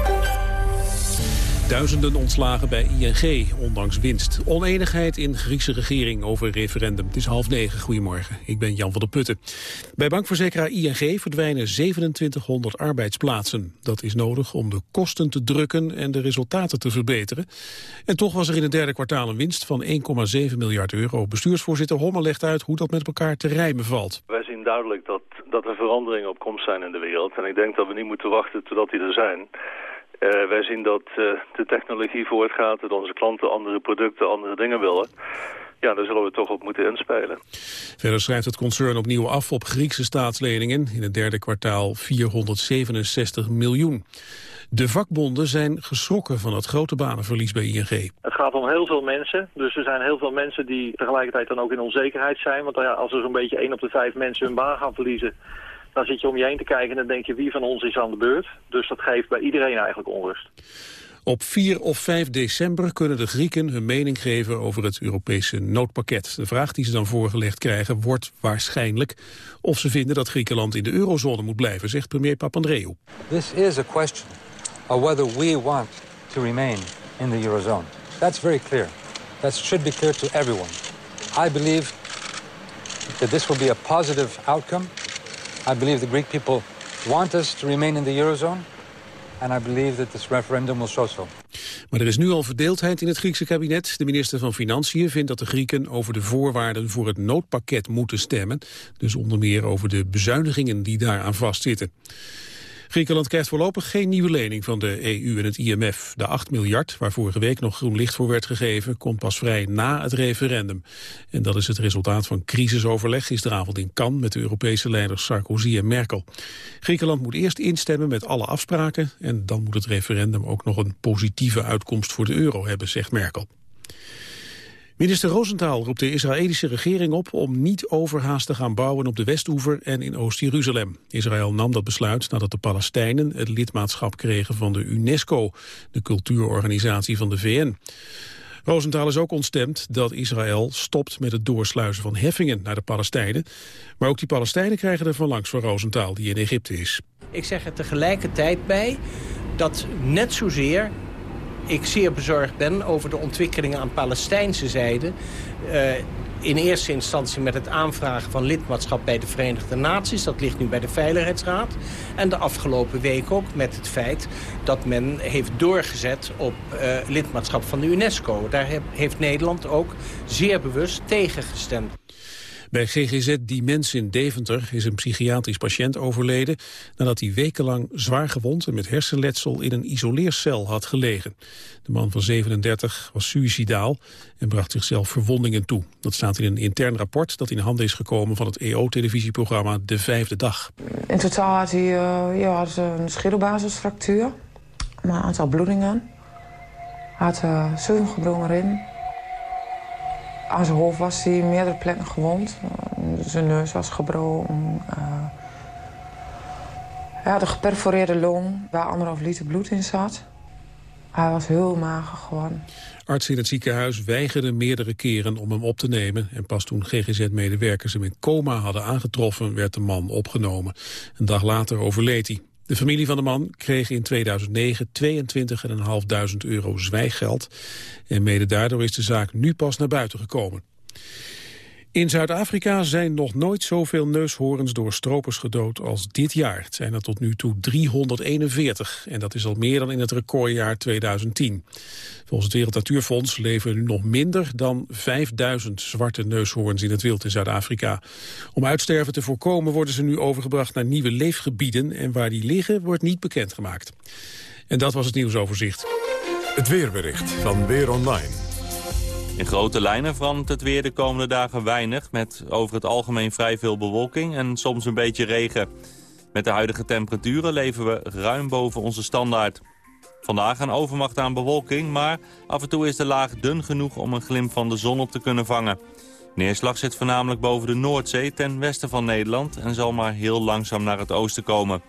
Speaker 2: Duizenden ontslagen bij ING, ondanks winst. Oneenigheid in Griekse regering over referendum. Het is half negen. Goedemorgen, ik ben Jan van der Putten. Bij bankverzekeraar ING verdwijnen 2700 arbeidsplaatsen. Dat is nodig om de kosten te drukken en de resultaten te verbeteren. En toch was er in het derde kwartaal een winst van 1,7 miljard euro. Bestuursvoorzitter Homme legt uit hoe dat met elkaar te rijmen valt.
Speaker 32: Wij zien duidelijk dat, dat er veranderingen op komst zijn in de wereld. En ik denk dat we niet moeten wachten totdat die er zijn... Uh, wij zien dat uh, de technologie voortgaat, dat onze klanten andere producten, andere dingen willen. Ja, daar zullen we toch op moeten inspelen.
Speaker 2: Verder schrijft het concern opnieuw af op Griekse staatsleningen. In het derde kwartaal 467 miljoen. De vakbonden zijn geschrokken van het grote banenverlies bij ING.
Speaker 33: Het gaat om heel veel mensen. Dus er zijn heel veel mensen die tegelijkertijd dan ook in onzekerheid zijn. Want ja, als er zo'n beetje één op de vijf mensen hun baan gaan verliezen dan zit je om je heen te kijken en dan denk je wie van ons is aan de beurt. Dus dat geeft bij iedereen eigenlijk onrust.
Speaker 2: Op 4 of 5 december kunnen de Grieken hun mening geven over het Europese noodpakket. De vraag die ze dan voorgelegd krijgen wordt waarschijnlijk of ze vinden dat Griekenland in de eurozone moet blijven, zegt premier Papandreou.
Speaker 34: This is a question of whether we want to remain in the eurozone. That's very clear. That should be clear to everyone. I believe that this will be a positive outcome I believe the Greek people want us to remain in the Eurozone. And I believe that this referendum will show so.
Speaker 2: Maar er is nu al verdeeldheid in het Griekse kabinet. De minister van Financiën vindt dat de Grieken over de voorwaarden voor het noodpakket moeten stemmen. Dus onder meer over de bezuinigingen die daaraan vastzitten. Griekenland krijgt voorlopig geen nieuwe lening van de EU en het IMF. De 8 miljard, waar vorige week nog groen licht voor werd gegeven, komt pas vrij na het referendum. En dat is het resultaat van crisisoverleg gisteravond in Cannes met de Europese leiders Sarkozy en Merkel. Griekenland moet eerst instemmen met alle afspraken en dan moet het referendum ook nog een positieve uitkomst voor de euro hebben, zegt Merkel. Minister Rosenthal roept de Israëlische regering op om niet overhaast te gaan bouwen op de Westoever en in Oost-Jeruzalem. Israël nam dat besluit nadat de Palestijnen het lidmaatschap kregen van de UNESCO, de cultuurorganisatie van de VN. Rosenthal is ook ontstemd dat Israël stopt met het doorsluizen van heffingen naar de Palestijnen. Maar ook die Palestijnen krijgen er van langs voor Rosenthal, die in Egypte is.
Speaker 35: Ik zeg er tegelijkertijd bij dat net zozeer ik zeer bezorgd ben over de ontwikkelingen aan Palestijnse zijde. Uh, in eerste instantie met het aanvragen van lidmaatschap bij de Verenigde Naties. Dat ligt nu bij de Veiligheidsraad. En de afgelopen week ook met het feit dat men heeft doorgezet op uh, lidmaatschap van de UNESCO. Daar heeft Nederland ook zeer bewust tegen gestemd.
Speaker 2: Bij GGZ Diemens in Deventer is een psychiatrisch patiënt overleden... nadat hij wekenlang zwaar gewond en met hersenletsel in een isoleercel had gelegen. De man van 37 was suicidaal en bracht zichzelf verwondingen toe. Dat staat in een intern rapport dat in handen is gekomen van het EO-televisieprogramma De Vijfde Dag.
Speaker 36: In totaal had hij uh, ja, had een scheddelbasisfractuur, een aantal bloedingen. Hij had uh, zeven gebroken. Aan zijn hoofd was hij meerdere plekken gewond. Zijn neus was gebroken. Uh, hij had een geperforeerde long waar anderhalf liter bloed in zat. Hij was heel mager geworden.
Speaker 2: Artsen in het ziekenhuis weigerden meerdere keren om hem op te nemen. En pas toen GGZ-medewerkers hem in coma hadden aangetroffen... werd de man opgenomen. Een dag later overleed hij. De familie van de man kreeg in 2009 22.500 euro zwijggeld. En mede daardoor is de zaak nu pas naar buiten gekomen. In Zuid-Afrika zijn nog nooit zoveel neushoorns door stropers gedood als dit jaar. Het zijn er tot nu toe 341 en dat is al meer dan in het recordjaar 2010. Volgens het Wereld Natuurfonds leven nu nog minder dan 5000 zwarte neushoorns in het wild in Zuid-Afrika. Om uitsterven te voorkomen worden ze nu overgebracht naar nieuwe leefgebieden en waar die liggen wordt niet bekendgemaakt. En dat was het nieuwsoverzicht.
Speaker 1: Het weerbericht van Weer Online.
Speaker 37: In grote lijnen verandert het weer de komende dagen weinig... met over het algemeen vrij veel bewolking en soms een beetje regen. Met de huidige temperaturen leven we ruim boven onze standaard. Vandaag een overmacht aan bewolking, maar af en toe is de laag dun genoeg... om een glimp van de zon op te kunnen vangen. Neerslag zit voornamelijk boven de Noordzee ten westen van Nederland... en zal maar heel langzaam naar het oosten komen.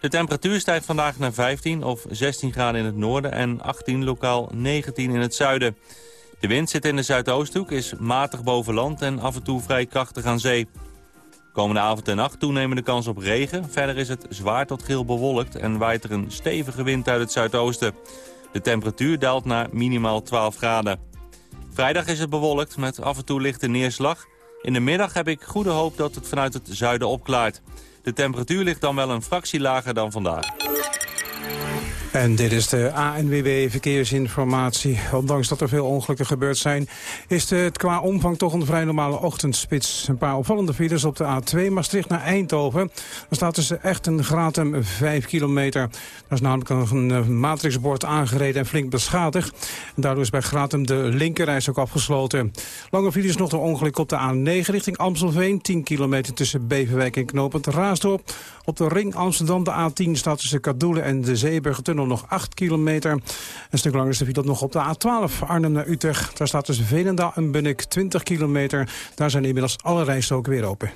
Speaker 37: De temperatuur stijgt vandaag naar 15 of 16 graden in het noorden... en 18 lokaal 19 in het zuiden. De wind zit in de zuidoosthoek, is matig boven land en af en toe vrij krachtig aan zee. Komende avond en nacht toenemende kans op regen. Verder is het zwaar tot geel bewolkt en waait er een stevige wind uit het zuidoosten. De temperatuur daalt naar minimaal 12 graden. Vrijdag is het bewolkt met af en toe lichte neerslag. In de middag heb ik goede hoop dat het vanuit het zuiden opklaart. De temperatuur ligt dan wel een fractie lager dan vandaag.
Speaker 3: En dit is de ANWB Verkeersinformatie. Ondanks dat er veel ongelukken gebeurd zijn... is het qua omvang toch een vrij normale ochtendspits. Een paar opvallende files op de A2 Maastricht naar Eindhoven. Dan staat dus echt een gratum 5 kilometer. Daar is namelijk een matrixbord aangereden en flink beschadigd. Daardoor is bij Gratum de linkerreis ook afgesloten. Lange files nog een ongeluk op de A9 richting Amstelveen. 10 kilometer tussen Beverwijk en Knopend Raasdorp. Op de ring Amsterdam de A10 staat tussen Kadoelen en de Zeeburgertunnel nog 8 kilometer. Een stuk langer is de file nog op de A12 Arnhem naar Utrecht. Daar staat tussen Veenendaal en Bunnik 20 kilometer. Daar zijn inmiddels alle rijstroken weer open.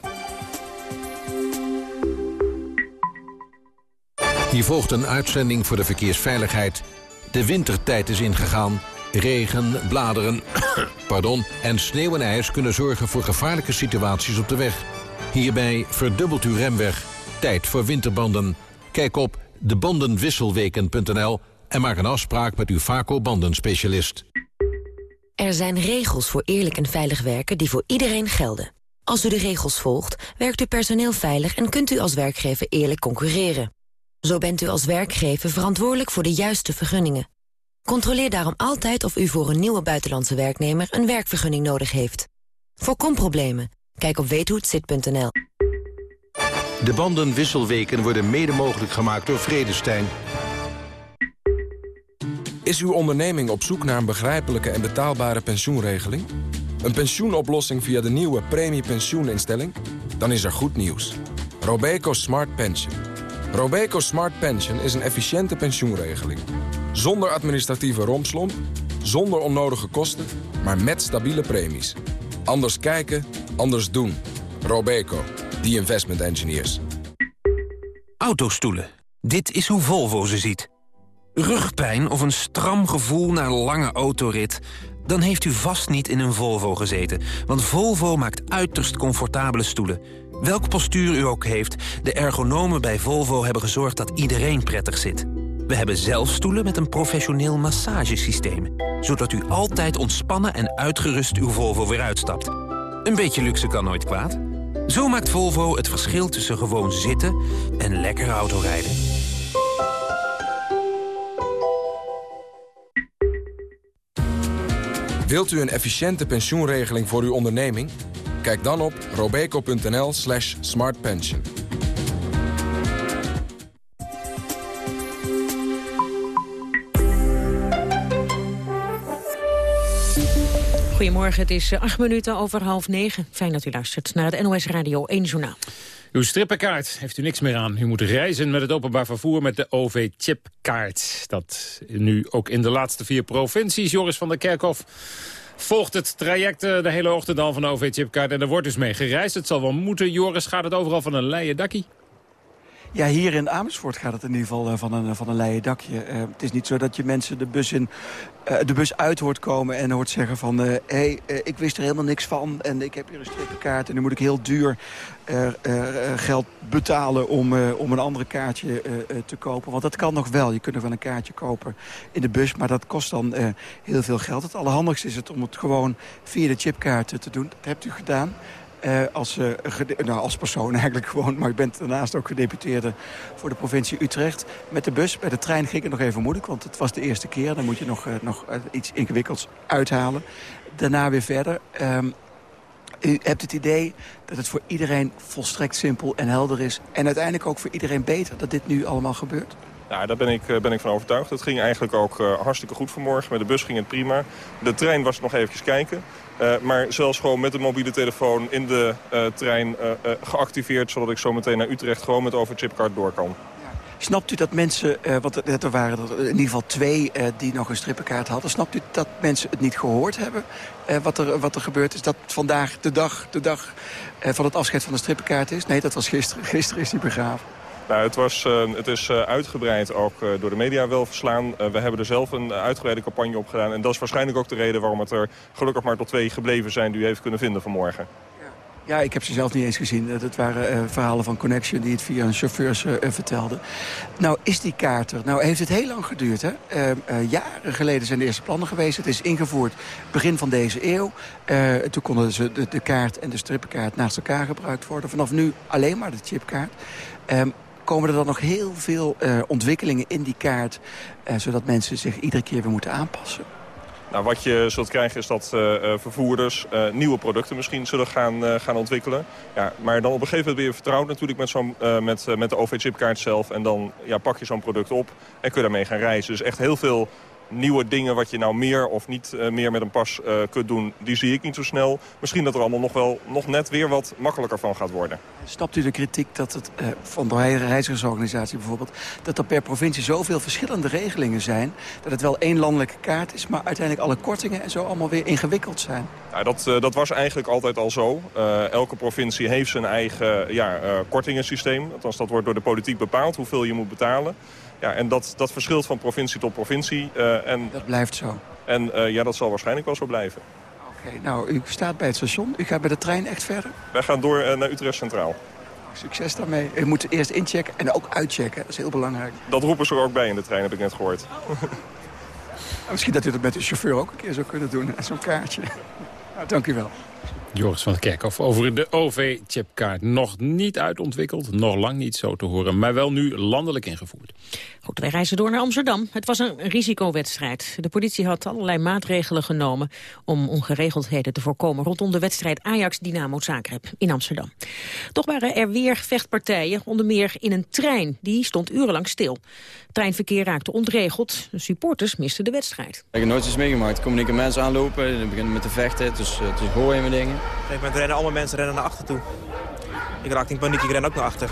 Speaker 27: Hier volgt een uitzending voor de verkeersveiligheid. De wintertijd is ingegaan. Regen, bladeren pardon, en sneeuw en ijs kunnen zorgen voor gevaarlijke situaties op de weg. Hierbij verdubbelt uw remweg. Tijd voor winterbanden. Kijk op debandenwisselweken.nl en maak een afspraak met uw Vaco-bandenspecialist.
Speaker 38: Er zijn regels voor eerlijk en veilig werken die voor iedereen gelden. Als u de regels volgt, werkt uw personeel veilig en kunt u als werkgever eerlijk concurreren. Zo bent u als werkgever verantwoordelijk voor de juiste vergunningen. Controleer daarom altijd of u voor een nieuwe buitenlandse werknemer een werkvergunning nodig heeft. Voorkom problemen. Kijk op weethohetzit.nl.
Speaker 27: De bandenwisselweken worden mede mogelijk gemaakt door Vredestein.
Speaker 39: Is uw onderneming op zoek naar een begrijpelijke en betaalbare pensioenregeling? Een pensioenoplossing via de nieuwe premiepensioeninstelling? Dan is er goed nieuws. Robeco Smart Pension. Robeco Smart Pension is een efficiënte pensioenregeling. Zonder administratieve rompslomp, zonder onnodige kosten, maar met stabiele premies. Anders kijken, anders doen. Robeco, the investment engineers.
Speaker 40: Autostoelen. Dit is hoe Volvo ze ziet. Rugpijn of een stram gevoel na lange autorit... dan heeft u vast niet in een Volvo gezeten. Want Volvo maakt uiterst comfortabele stoelen. Welk postuur u ook heeft, de ergonomen bij Volvo hebben gezorgd dat iedereen prettig zit. We hebben zelfs stoelen met een professioneel massagesysteem. Zodat u altijd ontspannen en uitgerust uw Volvo weer uitstapt. Een beetje luxe kan nooit kwaad. Zo maakt Volvo het verschil tussen gewoon zitten en lekker autorijden.
Speaker 39: Wilt u een efficiënte pensioenregeling voor uw onderneming? Kijk dan op robeco.nl slash smartpension.
Speaker 11: Goedemorgen, het is eh, acht minuten over half negen. Fijn dat u luistert naar het NOS Radio 1 Journaal.
Speaker 10: Uw strippenkaart heeft u niks meer aan. U moet reizen met het openbaar vervoer met de OV-chipkaart. Dat nu ook in de laatste vier provincies. Joris van der Kerkhof volgt het traject eh, de hele ochtend al van de OV-chipkaart. En er wordt dus mee gereisd. Het zal wel moeten. Joris, gaat het overal van een leien dakkie?
Speaker 41: Ja, hier in Amersfoort gaat het in ieder geval van een, van een leien dakje. het is niet zo dat je mensen de bus, in, de bus uit hoort komen en hoort zeggen van... hé, hey, ik wist er helemaal niks van en ik heb hier een strippenkaart... en nu moet ik heel duur geld betalen om, om een andere kaartje te kopen. Want dat kan nog wel. Je kunt nog wel een kaartje kopen in de bus, maar dat kost dan heel veel geld. Het allerhandigste is het om het gewoon via de chipkaart te doen. Dat hebt u gedaan. Uh, als, uh, nou, als persoon eigenlijk gewoon. Maar ik bent daarnaast ook gedeputeerde voor de provincie Utrecht. Met de bus, bij de trein ging het nog even moeilijk. Want het was de eerste keer. Dan moet je nog, uh, nog iets ingewikkelds uithalen. Daarna weer verder. Um, u hebt het idee dat het voor iedereen volstrekt simpel en helder is. En uiteindelijk ook voor iedereen beter dat dit nu allemaal gebeurt.
Speaker 42: Ja, daar ben ik, ben ik van overtuigd. Het ging eigenlijk ook hartstikke goed vanmorgen. Met de bus ging het prima. De trein was nog eventjes kijken. Uh, maar zelfs gewoon met de mobiele telefoon in de trein geactiveerd... zodat ik zo meteen naar Utrecht gewoon met overchipkaart door kan.
Speaker 41: Snapt u dat mensen, want er waren er in ieder geval twee die nog een strippenkaart hadden... snapt u dat mensen het niet gehoord hebben wat, er, wat er gebeurd is? Dat vandaag de dag, de dag van het afscheid van de strippenkaart is? Nee, dat was gisteren. Gisteren is die begraven.
Speaker 42: Nou, het, was, uh, het is uh, uitgebreid ook uh, door de media wel verslaan. we hebben er zelf een uitgebreide campagne op gedaan. En dat is waarschijnlijk ook de reden waarom het er gelukkig maar tot twee gebleven zijn... die u heeft kunnen vinden vanmorgen.
Speaker 41: Ja, ik heb ze zelf niet eens gezien. Dat waren verhalen van Connection die het via een chauffeurs vertelden. Nou, is die kaart er? Nou, heeft het heel lang geduurd. Hè? jaren geleden zijn de eerste plannen geweest. Het is ingevoerd begin van deze eeuw. toen konden ze de, de, kaart en de strippenkaart naast elkaar gebruikt worden. Vanaf nu alleen maar de chipkaart. Komen er dan nog heel veel uh, ontwikkelingen in die kaart... Uh, zodat mensen zich iedere keer weer moeten aanpassen?
Speaker 42: Nou, wat je zult krijgen is dat uh, vervoerders nieuwe producten misschien zullen gaan, gaan ontwikkelen. Ja, maar dan op een gegeven moment ben je vertrouwd natuurlijk met, zo'n met, met de OV-chipkaart zelf. En dan ja, pak je zo'n product op en kun je daarmee gaan reizen. Dus echt heel veel nieuwe dingen wat je nou meer of niet uh, meer met een pas uh, kunt doen, die zie ik niet zo snel. Misschien dat er allemaal nog wel nog net weer wat makkelijker van gaat worden.
Speaker 41: Stapt u de kritiek dat het uh, van de reizigersorganisatie bijvoorbeeld... dat er per provincie zoveel verschillende regelingen zijn... dat het wel één landelijke kaart is, maar uiteindelijk alle kortingen en zo allemaal weer ingewikkeld zijn?
Speaker 42: Nou, dat, dat was eigenlijk altijd al zo. elke provincie heeft zijn eigen ja, kortingensysteem. Althans, dat wordt door de politiek bepaald, hoeveel je moet betalen. Ja, en dat, dat verschilt van provincie tot provincie. Uh, en,
Speaker 41: dat blijft zo?
Speaker 42: En uh, ja, dat zal waarschijnlijk wel zo blijven.
Speaker 41: Oké, okay, nou, u staat bij het station. U gaat bij de trein echt verder?
Speaker 42: Wij gaan door uh, naar Utrecht Centraal.
Speaker 41: Succes daarmee. U moet eerst inchecken en ook uitchecken. Dat is heel belangrijk.
Speaker 42: Dat roepen ze er ook bij in de trein, heb ik net gehoord.
Speaker 41: Misschien dat u dat met de chauffeur ook een keer zou kunnen doen. Zo'n kaartje. Nou, dank u wel.
Speaker 10: Joris van der Kerkhoff over de OV-chipkaart. Nog niet uitontwikkeld, nog lang niet zo te horen, maar wel nu landelijk ingevoerd.
Speaker 11: Goed, wij reizen door naar Amsterdam. Het was een risicowedstrijd. De politie had allerlei maatregelen genomen om ongeregeldheden te voorkomen rondom de wedstrijd Ajax-Dynamo Zagreb in Amsterdam. Toch waren er weer vechtpartijen, onder meer in een trein. Die stond urenlang stil. Treinverkeer raakte ontregeld. De supporters misten de wedstrijd.
Speaker 43: Ik heb nooit iets meegemaakt. Er komen een mensen aanlopen, dan beginnen met te vechten. Dus het is gooien met dingen.
Speaker 44: Op een gegeven moment rennen allemaal mensen rennen naar achter toe. Ik raakte in paniek, ik ren ook naar achter.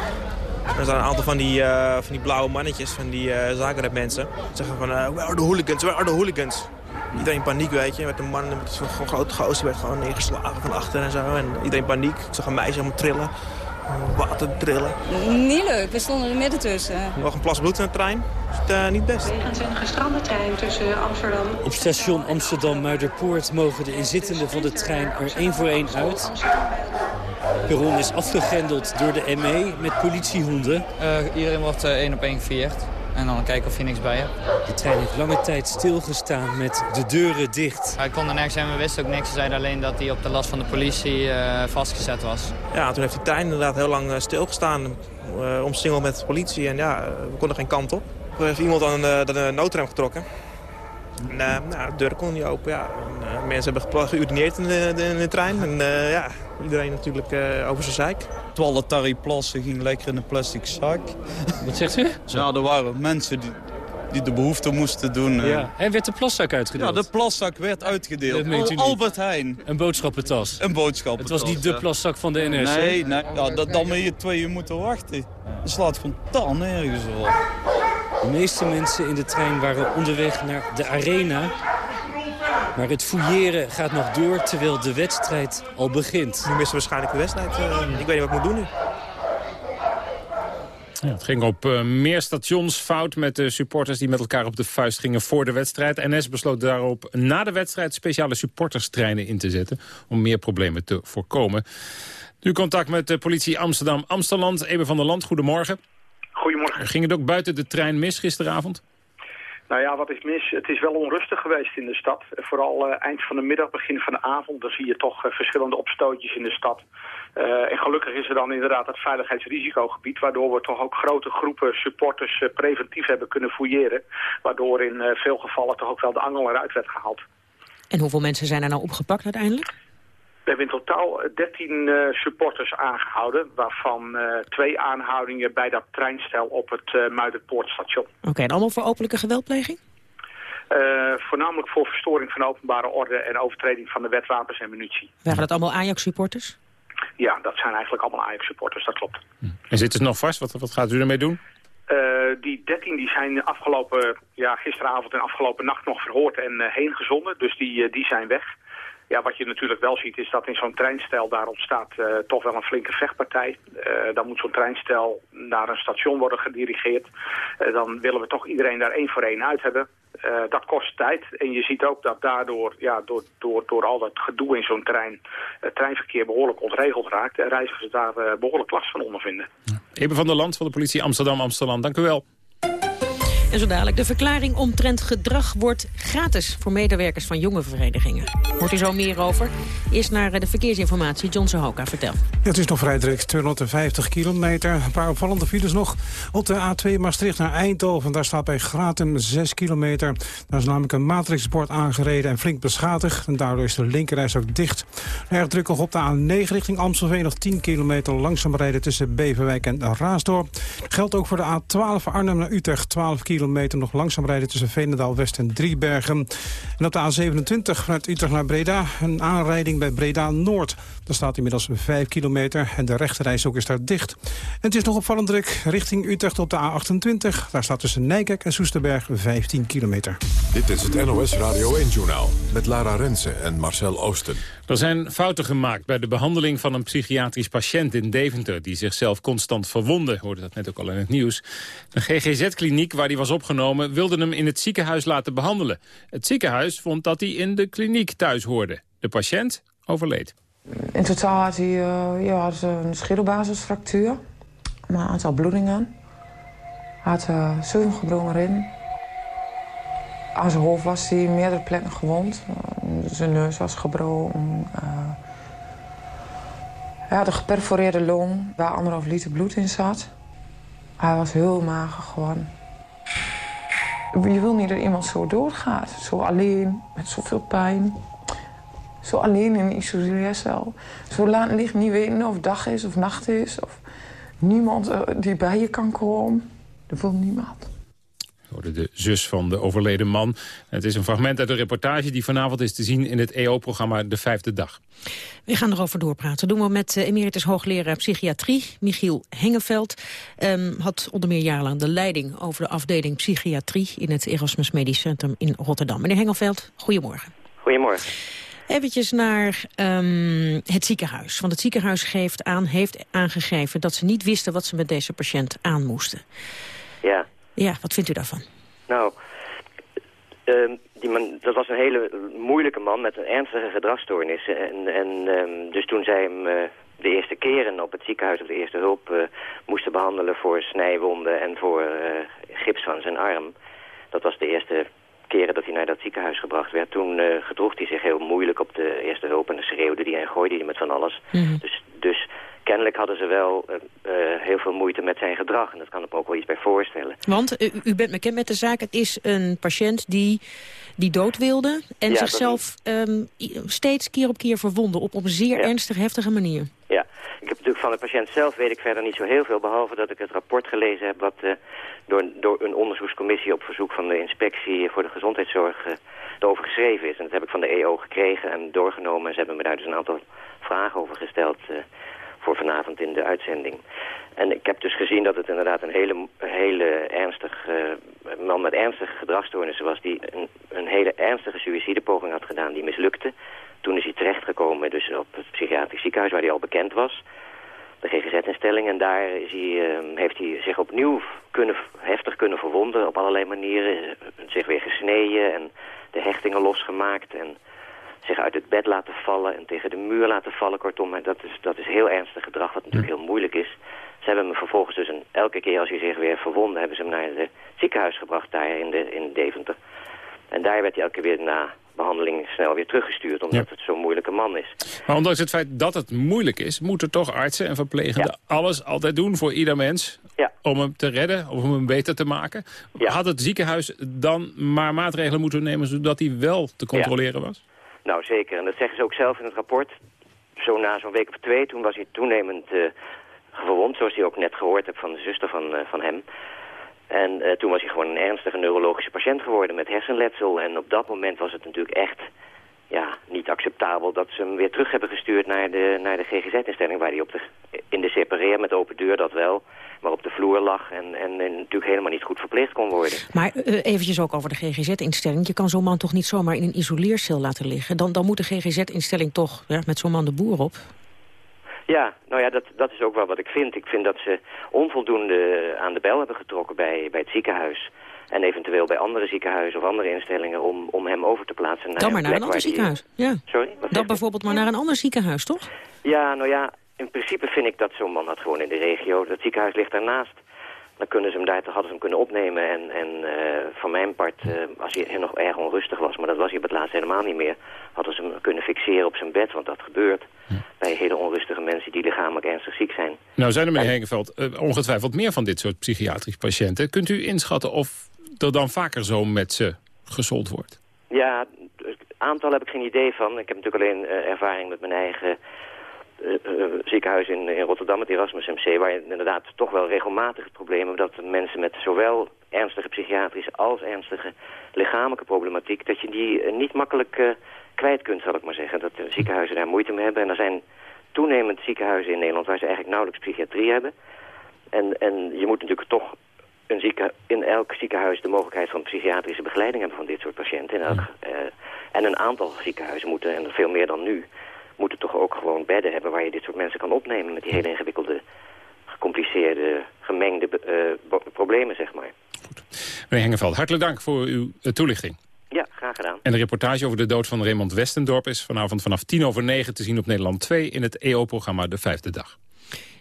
Speaker 44: Er zijn een aantal van die, uh, van die blauwe mannetjes, van die uh, zakenrep mensen. Zeggen van, uh, where are the hooligans, where are hooligans? Iedereen paniek, weet je. Met een man met zo'n grote gozer werd gewoon neergeslagen van achter en zo. En iedereen paniek. Ik zag een meisje helemaal trillen. Water trillen.
Speaker 45: Niet leuk, we stonden er midden tussen.
Speaker 44: Nog een plas bloed in de trein. Is het niet best.
Speaker 45: Wegens een gestrande trein tussen Amsterdam...
Speaker 46: Op station Amsterdam-Muiderpoort mogen de inzittenden van de trein er één voor één uit perron is afgegrendeld door de ME met politiehonden.
Speaker 47: Uh, iedereen wordt uh, één op één geveerd. En dan kijken of je niks bij hebt.
Speaker 46: De trein heeft lange tijd stilgestaan met de deuren dicht.
Speaker 47: Hij kon er nergens zijn, we wisten ook niks. Ze zeiden alleen dat hij op de last van de politie uh, vastgezet was.
Speaker 44: Ja, toen heeft de trein inderdaad heel lang stilgestaan. omsingeld met de politie. En ja, we konden geen kant op. Er heeft iemand aan de, de noodrem getrokken. En, nou, de deur kon niet open. Ja. En, mensen hebben geurineerd in de, de, in de trein. En ja, Iedereen natuurlijk uh, over zijn zeik.
Speaker 48: Toiletary plassen ging lekker in een plastic zak.
Speaker 46: Wat zegt u?
Speaker 48: Ja, er waren mensen die, die de behoefte moesten doen.
Speaker 46: Eh. Ja. En werd de plaszak uitgedeeld?
Speaker 48: Ja, de plaszak werd uitgedeeld. Al Albert Heijn.
Speaker 46: Een boodschappentas?
Speaker 48: Een boodschappentas,
Speaker 46: Het was niet de plaszak van de NS,
Speaker 48: Nee, nee ja, dat, dan moet je twee uur moeten wachten. Het slaat van nergens op.
Speaker 46: De meeste mensen in de trein waren onderweg naar de arena maar het fouilleren gaat nog door terwijl de wedstrijd al begint.
Speaker 44: Nu missen we waarschijnlijk de wedstrijd. Uh, ik weet niet wat ik moet doen nu.
Speaker 10: Ja, het ging op uh, meer stations fout met de supporters die met elkaar op de vuist gingen voor de wedstrijd. NS besloot daarop na de wedstrijd speciale supporterstreinen in te zetten om meer problemen te voorkomen. Nu contact met de politie Amsterdam-Amsterland. Eben van der Land, goedemorgen.
Speaker 49: Goedemorgen.
Speaker 10: Ging het ook buiten de trein mis gisteravond?
Speaker 49: Nou ja, wat is mis? Het is wel onrustig geweest in de stad. Vooral uh, eind van de middag, begin van de avond, dan zie je toch uh, verschillende opstootjes in de stad. Uh, en gelukkig is er dan inderdaad het veiligheidsrisicogebied, waardoor we toch ook grote groepen supporters preventief hebben kunnen fouilleren. Waardoor in veel gevallen toch ook wel de angel eruit werd gehaald.
Speaker 11: En hoeveel mensen zijn er nou opgepakt uiteindelijk?
Speaker 49: We hebben in totaal 13 uh, supporters aangehouden, waarvan uh, twee aanhoudingen bij dat treinstel op het uh, Muiderpoortstation.
Speaker 11: Oké, okay, en allemaal voor openlijke geweldpleging?
Speaker 49: voornamelijk voor verstoring van openbare orde en overtreding van de wet wapens en munitie.
Speaker 11: Waren dat allemaal Ajax-supporters?
Speaker 49: Ja, dat zijn eigenlijk allemaal Ajax-supporters, dat klopt.
Speaker 10: En zitten ze nog vast? Wat, wat gaat u ermee doen?
Speaker 49: die 13 die zijn afgelopen, ja, gisteravond en afgelopen nacht nog verhoord en heen gezonden, dus die, die zijn weg. Ja, wat je natuurlijk wel ziet is dat in zo'n treinstel daar ontstaat uh, toch wel een flinke vechtpartij. Uh, dan moet zo'n treinstel naar een station worden gedirigeerd. Uh, dan willen we toch iedereen daar één voor één uit hebben. dat kost tijd en je ziet ook dat daardoor, ja, door, door, door al dat gedoe in zo'n trein, het treinverkeer behoorlijk ontregeld raakt. En reizigers daar behoorlijk last van ondervinden.
Speaker 10: Eben van der Land van de politie Amsterdam-Amsterdam, dank u wel.
Speaker 11: En zo dadelijk, de verklaring omtrent gedrag wordt gratis voor medewerkers van jonge verenigingen. Hoort u zo meer over? Eerst naar de verkeersinformatie. John Sohoka, vertel.
Speaker 50: Het is nog vrij druk, 250 kilometer. Een paar opvallende files nog. Op de A2 Maastricht naar Eindhoven, daar staat bij Gratum 6 kilometer. Daar is namelijk een matrixbord aangereden en flink beschadigd. En daardoor is de linkerreis ook dicht. Erg druk nog op de A9 richting Amstelveen. Nog 10 kilometer langzaam rijden tussen Beverwijk en Raasdorp. Geldt ook voor de A12 Arnhem naar Utrecht, 12 kilometer kilometer nog langzaam rijden tussen Veenendaal West en Driebergen. En op de A27 vanuit Utrecht naar Breda een aanrijding bij Breda Noord. Daar staat inmiddels 5 kilometer en de rechterreis ook is daar dicht. En het is nog opvallend druk richting Utrecht op de A28. Daar staat tussen Nijkerk en Soesterberg 15 kilometer.
Speaker 1: Dit is het NOS Radio 1-journaal met Lara Rensen en Marcel Oosten.
Speaker 10: Er zijn fouten gemaakt bij de behandeling van een psychiatrisch patiënt in Deventer... die zichzelf constant verwonde, hoorde dat net ook al in het nieuws. De GGZ-kliniek waar hij was opgenomen wilde hem in het ziekenhuis laten behandelen. Het ziekenhuis vond dat hij in de kliniek thuis hoorde. De patiënt overleed.
Speaker 51: In totaal had hij uh, ja, een scheddelbasisfractuur, een aantal bloedingen. Hij had uh, zeven in. Aan zijn hoofd was hij meerdere plekken gewond. Zijn neus was gebroken. hij had een geperforeerde long waar anderhalf liter bloed in zat. Hij was heel mager gewoon. Je wil niet dat iemand zo doorgaat. Zo alleen, met zoveel pijn. Zo alleen in een isoleercel. Zo laat licht niet weten of dag is of nacht is. Of niemand eh, die bij je kan komen. Dat wil niemand.
Speaker 10: Hoorde de zus van de overleden man. Het is een fragment uit een reportage die vanavond is te zien in het EO-programma De Vijfde Dag.
Speaker 11: We gaan erover doorpraten. Dat doen we met eh, emeritus hoogleraar psychiatrie, Michiel Hengeveld. Um, had onder meer jarenlang de leiding over de afdeling psychiatrie in het Erasmus Medisch Centrum in Rotterdam. Meneer Hengeveld, goedemorgen.
Speaker 52: Goedemorgen.
Speaker 11: Eventjes naar um, het ziekenhuis. Want het ziekenhuis geeft aan, heeft aangegeven dat ze niet wisten wat ze met deze patiënt aan moesten.
Speaker 52: Ja.
Speaker 11: Wat vindt u daarvan?
Speaker 52: Nou, uh, die man, dat was een hele moeilijke man met een ernstige gedragsstoornis. En, en um, dus toen zij hem uh, de eerste keren op het ziekenhuis op de eerste hulp uh, moesten behandelen voor snijwonden en voor uh, gips van zijn arm. Dat was de eerste keren dat hij naar dat ziekenhuis gebracht werd. Toen gedroeg hij zich heel moeilijk op de eerste hulp en dan schreeuwde hij en gooide hij met van alles. Mm -hmm. Dus, dus kennelijk hadden ze wel uh, uh, heel veel moeite met zijn gedrag. En dat kan ik me ook wel iets bij voorstellen.
Speaker 11: Want u, u bent bekend met de zaak. Het is een patiënt die, die dood wilde... en
Speaker 52: ja,
Speaker 11: zichzelf um, steeds keer op keer verwonde... op, op een zeer
Speaker 52: ja.
Speaker 11: ernstige, heftige manier.
Speaker 52: Ja, ik heb natuurlijk van de patiënt zelf weet ik verder niet zo heel veel... behalve dat ik het rapport gelezen heb... wat uh, door, door een onderzoekscommissie op verzoek van de inspectie... voor de gezondheidszorg erover geschreven is. En dat heb ik van de EO gekregen en doorgenomen. En ze hebben me daar dus een aantal vragen over gesteld voor vanavond in de uitzending. En ik heb dus gezien dat het inderdaad een hele, hele ernstig uh, man met ernstige gedragsstoornissen was... die een, een hele ernstige suïcidepoging had gedaan die mislukte. Toen is hij terechtgekomen dus op het psychiatrisch ziekenhuis waar hij al bekend was. de GGZ-instelling. En daar is hij, ehm, heeft hij zich opnieuw kunnen, heftig kunnen verwonden op allerlei manieren. Zich weer gesneden en de hechtingen losgemaakt en zich uit het bed laten vallen en tegen de muur laten vallen. Kortom, dat is, dat is heel ernstig gedrag wat natuurlijk heel moeilijk is. Ze hebben hem vervolgens dus een, elke keer als hij zich weer verwondde... hebben ze hem naar het ziekenhuis gebracht daar in, de, in Deventer. En daar werd hij elke keer weer na behandeling snel weer teruggestuurd... omdat het zo'n moeilijke man is.
Speaker 10: Maar ondanks het feit dat het moeilijk is... moeten toch artsen en verplegenden alles altijd doen voor ieder mens... om hem te redden, of om hem beter te maken. Had het ziekenhuis dan maar maatregelen moeten nemen... zodat hij wel te controleren was?
Speaker 52: Nou, zeker. En dat zeggen ze ook zelf in het rapport. Zo na zo'n week of twee, toen was hij toenemend uh, verwond... zoals hij ook net gehoord hebt van de zuster van, uh, van hem... En uh, toen was hij gewoon een ernstige neurologische patiënt geworden met hersenletsel. En op dat moment was het natuurlijk echt ja, niet acceptabel dat ze hem weer terug hebben gestuurd naar de, naar de GGZ-instelling... waar hij op de, in de separeer met open deur dat wel, maar op de vloer lag... en, en, natuurlijk helemaal niet goed verpleegd kon worden.
Speaker 11: Maar uh, eventjes ook over de GGZ-instelling. Je kan zo'n man toch niet zomaar in een isoleercel laten liggen? Dan, dan moet de GGZ-instelling toch ja, met zo'n man de boer op?
Speaker 52: Ja, nou ja, dat, dat is ook wel wat ik vind. Ik vind dat ze onvoldoende aan de bel hebben getrokken bij, bij het ziekenhuis. En eventueel bij andere ziekenhuizen of andere instellingen om, om hem over te plaatsen naar
Speaker 11: Dan maar naar een ander ziekenhuis. Ja.
Speaker 52: Sorry?
Speaker 11: Dan bijvoorbeeld maar naar een ander ziekenhuus, toch?
Speaker 52: Ja, nou ja, in principe vind ik dat zo'n man had gewoon in de regio. Dat ziekenhuis ligt daarnaast. Dan kunnen ze hem daar, hadden ze hem kunnen opnemen. En, en uh, van mijn part, uh, als hij nog erg onrustig was, maar dat was hij op het laatst helemaal niet meer, hadden ze hem kunnen fixeren op zijn bed, want dat gebeurt. Bij hele onrustige mensen die lichamelijk ernstig ziek zijn.
Speaker 10: Nou zijn er meneer Henkeveld uh, ongetwijfeld meer van dit soort psychiatrische patiënten. Kunt u inschatten of er dan vaker zo met ze gesold wordt?
Speaker 52: Ja, aantal heb ik geen idee van. Ik heb natuurlijk alleen ervaring met mijn eigen uh, ziekenhuis in, in Rotterdam, het Erasmus MC... waar je inderdaad toch wel regelmatig het probleem hebt... dat mensen met zowel ernstige psychiatrische als ernstige lichamelijke problematiek... dat je die niet makkelijk kwijt kunt, zal ik maar zeggen. Dat de ziekenhuizen daar moeite mee hebben. En er zijn toenemend ziekenhuizen in Nederland waar ze eigenlijk nauwelijks psychiatrie hebben. En, en je moet natuurlijk toch een zieke, in elk ziekenhuis de mogelijkheid van psychiatrische begeleiding hebben van dit soort patiënten. In elk, en een aantal ziekenhuizen moeten, en veel meer dan nu moeten toch ook gewoon bedden hebben waar je dit soort mensen kan opnemen met die hele ingewikkelde, gecompliceerde, gemengde uh, problemen, zeg maar.
Speaker 10: Goed. Meneer Hengeveld, hartelijk dank voor uw uh, toelichting.
Speaker 52: Ja, graag gedaan.
Speaker 10: En de reportage over de dood van Raymond Westendorp is vanavond vanaf tien over negen te zien op Nederland 2 in het EO-programma De Vijfde Dag.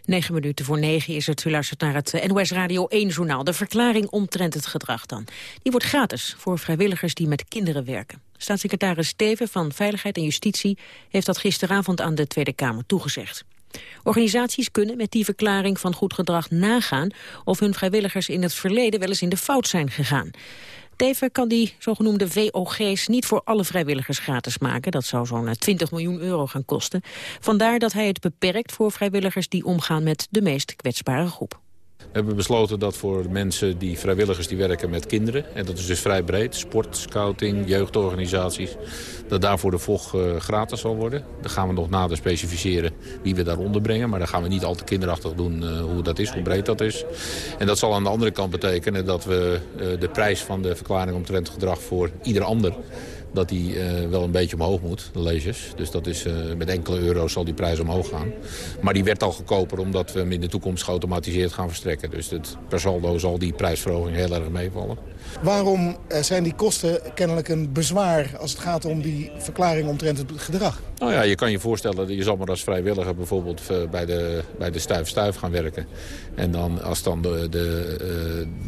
Speaker 11: 9 minuten voor 9 is het. U luistert naar het eh, NOS Radio 1-journaal. De verklaring omtrent het gedrag dan. Die wordt gratis voor vrijwilligers die met kinderen werken. Staatssecretaris Steven van Veiligheid en Justitie... heeft dat gisteravond aan de Tweede Kamer toegezegd. Organisaties kunnen met die verklaring van goed gedrag nagaan... of hun vrijwilligers in het verleden wel eens in de fout zijn gegaan. Teven kan die zogenoemde VOG's niet voor alle vrijwilligers gratis maken. Dat zou zo'n 20 miljoen euro gaan kosten. Vandaar dat hij het beperkt voor vrijwilligers die omgaan met de meest kwetsbare groep.
Speaker 53: We hebben besloten dat voor mensen die vrijwilligers die werken met kinderen... en dat is dus vrij breed, sport, scouting, jeugdorganisaties... dat daarvoor de VOG uh, gratis zal worden. Dan gaan we nog nader specificeren wie we daaronder brengen... maar dan gaan we niet al te kinderachtig doen uh, hoe dat is, hoe breed dat is. En dat zal aan de andere kant betekenen dat we uh, de prijs van de verklaring omtrent gedrag... voor ieder ander dat die uh, wel een beetje omhoog moet, de lezers. Dus dat is, uh, met enkele euro's zal die prijs omhoog gaan. Maar die werd al goedkoper omdat we hem in de toekomst geautomatiseerd gaan verstrekken. Dus het, per saldo zal die prijsverhoging heel erg meevallen.
Speaker 54: Waarom zijn die kosten kennelijk een bezwaar als het gaat om die verklaring omtrent het gedrag?
Speaker 53: Nou ja, je kan je voorstellen, je zal maar als vrijwilliger bijvoorbeeld bij de, bij de stuif-stuif gaan werken. En dan, als dan de, de,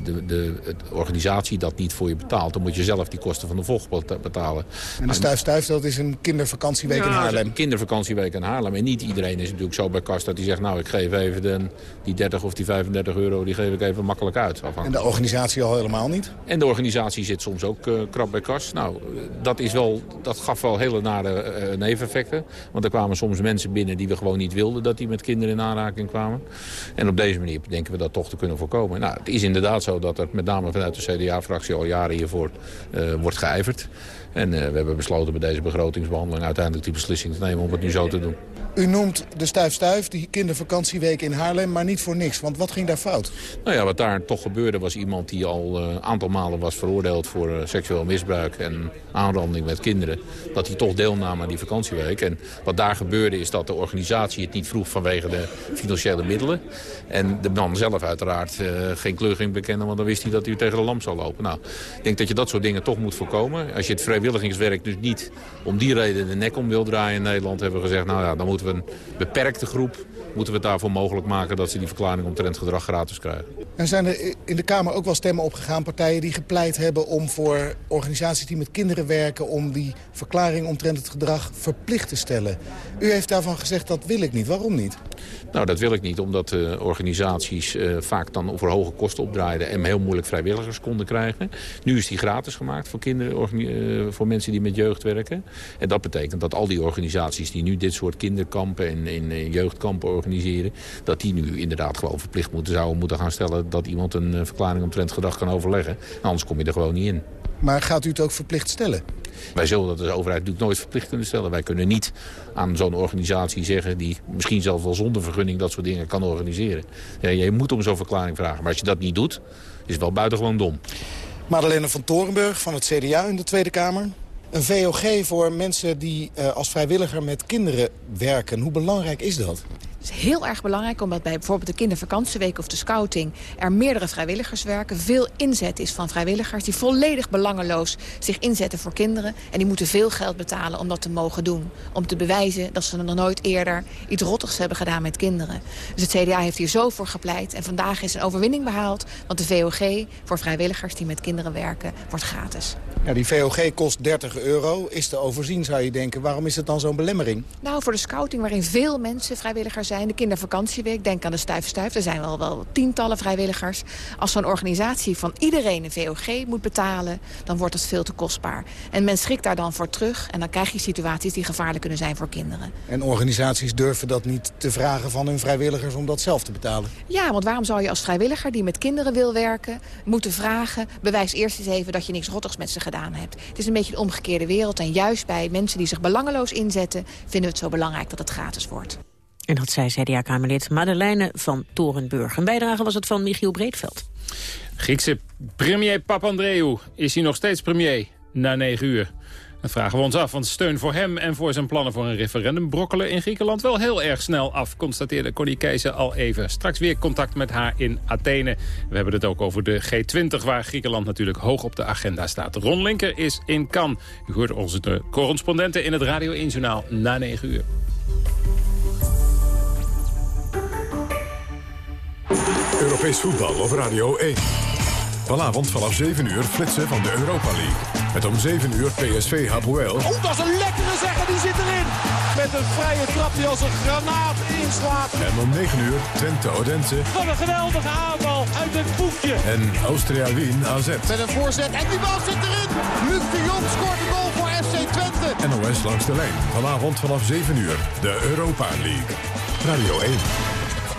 Speaker 53: de, de, de organisatie dat niet voor je betaalt, dan moet je zelf die kosten van de volg betalen.
Speaker 54: En de stuif-stuif, dat is een kindervakantieweek
Speaker 53: ja,
Speaker 54: in Haarlem?
Speaker 53: een kindervakantieweek in Haarlem. En niet iedereen is natuurlijk zo bij kast dat hij zegt, nou ik geef even de, die 30 of die 35 euro, die geef ik even makkelijk uit.
Speaker 54: En de organisatie al helemaal niet?
Speaker 53: En de organisatie zit soms ook uh, krap bij kas. Nou, dat, is wel, dat gaf wel hele nare uh, neveneffecten. Want er kwamen soms mensen binnen die we gewoon niet wilden... dat die met kinderen in aanraking kwamen. En op deze manier denken we dat toch te kunnen voorkomen. Nou, het is inderdaad zo dat er met name vanuit de CDA-fractie al jaren hiervoor uh, wordt geijverd. En we hebben besloten bij deze begrotingsbehandeling uiteindelijk die beslissing te nemen om het nu zo te doen.
Speaker 54: U noemt de stuif-stuif, die kindervakantieweek in Haarlem, maar niet voor niks. Want wat ging daar fout?
Speaker 53: Nou ja, wat daar toch gebeurde was iemand die al een aantal malen was veroordeeld voor seksueel misbruik en aanranding met kinderen. Dat hij toch deelnam aan die vakantieweek. En wat daar gebeurde is dat de organisatie het niet vroeg vanwege de financiële middelen. En de man zelf uiteraard uh, geen kleur ging bekennen, want dan wist hij dat hij tegen de lamp zou lopen. Nou, ik denk dat je dat soort dingen toch moet voorkomen. Als je het vrijwilligingswerk dus niet om die reden de nek om wil draaien in Nederland... hebben we gezegd, nou ja, dan moeten we een beperkte groep moeten we het daarvoor mogelijk maken dat ze die verklaring omtrent gedrag gratis krijgen.
Speaker 54: En zijn er in de Kamer ook wel stemmen opgegaan, partijen die gepleit hebben om voor organisaties die met kinderen werken, om die verklaring omtrent het gedrag verplicht te stellen. U heeft daarvan gezegd dat wil ik niet. Waarom niet?
Speaker 53: Nou, dat wil ik niet, omdat uh, organisaties uh, vaak dan voor hoge kosten opdraaiden... en heel moeilijk vrijwilligers konden krijgen. Nu is die gratis gemaakt voor, kinderen, uh, voor mensen die met jeugd werken. En dat betekent dat al die organisaties die nu dit soort kinderkampen en, en jeugdkampen organiseren... dat die nu inderdaad gewoon verplicht moeten, zouden moeten gaan stellen... dat iemand een verklaring omtrent gedrag kan overleggen. Anders kom je er gewoon niet in.
Speaker 54: Maar gaat u het ook verplicht stellen?
Speaker 53: Wij zullen dat als overheid natuurlijk nooit verplicht kunnen stellen. Wij kunnen niet aan zo'n organisatie zeggen... die misschien zelfs wel zonder vergunning dat soort dingen kan organiseren. Ja, je moet om zo'n verklaring vragen. Maar als je dat niet doet, is het wel buitengewoon dom.
Speaker 54: Madeleine van Torenburg van het CDA in de Tweede Kamer. Een VOG voor mensen die uh, als vrijwilliger met kinderen werken. Hoe belangrijk is dat?
Speaker 55: Is heel erg belangrijk omdat bij bijvoorbeeld de kindervakantieweek of de scouting... er meerdere vrijwilligers werken. Veel inzet is van vrijwilligers die volledig belangeloos zich inzetten voor kinderen. En die moeten veel geld betalen om dat te mogen doen. Om te bewijzen dat ze nog nooit eerder iets rottigs hebben gedaan met kinderen. Dus het CDA heeft hier zo voor gepleit. En vandaag is een overwinning behaald. Want de VOG voor vrijwilligers die met kinderen werken wordt gratis.
Speaker 54: Ja, die VOG kost 30 euro. Is te overzien zou je denken. Waarom is het dan zo'n belemmering?
Speaker 55: Nou, voor de scouting waarin veel mensen vrijwilligers zijn. De kindervakantieweek, denk aan de Stuif Stuif. Er zijn wel, wel tientallen vrijwilligers. Als zo'n organisatie van iedereen een VOG moet betalen... dan wordt het veel te kostbaar. En men schrikt daar dan voor terug. En dan krijg je situaties die gevaarlijk kunnen zijn voor kinderen.
Speaker 54: En organisaties durven dat niet te vragen van hun vrijwilligers... om dat zelf te betalen?
Speaker 55: Ja, want waarom zou je als vrijwilliger die met kinderen wil werken... moeten vragen, bewijs eerst eens even dat je niks rottigs met ze gedaan hebt. Het is een beetje een omgekeerde wereld. En juist bij mensen die zich belangeloos inzetten... vinden we het zo belangrijk dat het gratis wordt.
Speaker 11: En dat zei CDA-Kamerlid Madeleine van Torenburg. Een bijdrage was het van Michiel Breedveld.
Speaker 10: Griekse premier Papandreou is hij nog steeds premier na negen uur. Dat vragen we ons af, want steun voor hem en voor zijn plannen voor een referendum brokkelen in Griekenland wel heel erg snel af, constateerde Connie Keizer al even. Straks weer contact met haar in Athene. We hebben het ook over de G20, waar Griekenland natuurlijk hoog op de agenda staat. Ron Linker is in Cannes. U hoort onze correspondenten in het Radio 1 Journaal na 9 uur.
Speaker 1: Europees voetbal op Radio 1. Vanavond vanaf 7 uur flitsen van de Europa League. Met om 7 uur PSV Hapoel.
Speaker 56: Oh, dat is een lekkere zeggen, die zit erin. Met een vrije trap die als een granaat inslaat.
Speaker 1: En om 9 uur Twente Odense.
Speaker 56: Wat een geweldige aanval uit het boekje.
Speaker 1: En Austria Wien AZ.
Speaker 56: Met een voorzet en die bal zit erin. Luc de Jong scoort de goal voor FC Twente.
Speaker 1: NOS langs de lijn. Vanavond vanaf 7 uur de Europa League. Radio 1.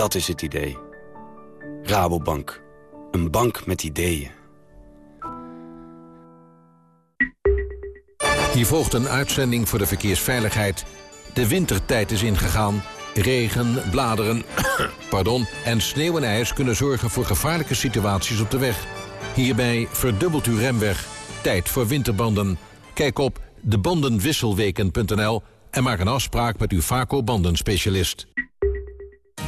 Speaker 57: Dat is het idee. Rabobank. Een bank met ideeën.
Speaker 27: Hier volgt een uitzending voor de verkeersveiligheid. De wintertijd is ingegaan. Regen, bladeren pardon, en sneeuw en ijs kunnen zorgen voor gevaarlijke situaties op de weg. Hierbij verdubbelt uw remweg. tijd voor winterbanden. Kijk op debandenwisselweken.nl en maak een afspraak met uw Vaco bandenspecialist.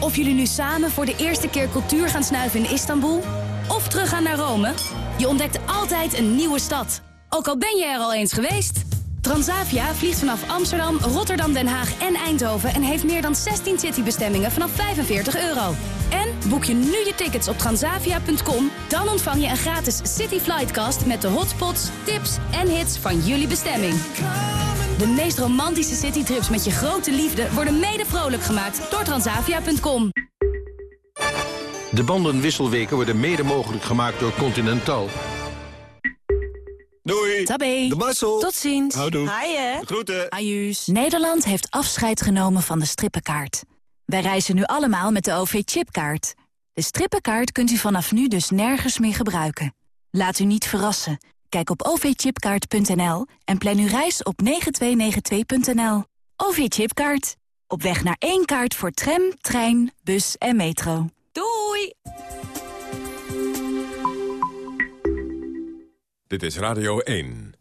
Speaker 58: Of jullie nu samen voor de eerste keer cultuur gaan snuiven in Istanbul... of teruggaan naar Rome, je ontdekt altijd een nieuwe stad. Ook al ben je er al eens geweest. Transavia vliegt vanaf Amsterdam, Rotterdam, Den Haag en Eindhoven... en heeft meer dan 16 citybestemmingen vanaf 45 euro. En boek je nu je tickets op transavia.com... dan ontvang je een gratis City Flightcast met de hotspots, tips en hits van jullie bestemming. De meest romantische citytrips met je grote liefde worden mede vrolijk gemaakt door transavia.com.
Speaker 27: De bandenwisselweken worden mede mogelijk gemaakt door Continental.
Speaker 59: Doei.
Speaker 58: Tabé.
Speaker 59: De Marcel.
Speaker 58: Tot ziens.
Speaker 59: Houdoe.
Speaker 58: Haaien.
Speaker 59: Groeten.
Speaker 58: Ajuus. Nederland heeft afscheid genomen van de strippenkaart. Wij reizen nu allemaal met de OV-chipkaart. De strippenkaart kunt u vanaf nu dus nergens meer gebruiken. Laat u niet verrassen. Kijk op ovchipkaart.nl en plan uw reis op 9292.nl. OV-chipkaart. Op weg naar één kaart voor tram, trein, bus en metro. Doei!
Speaker 1: Dit is Radio 1.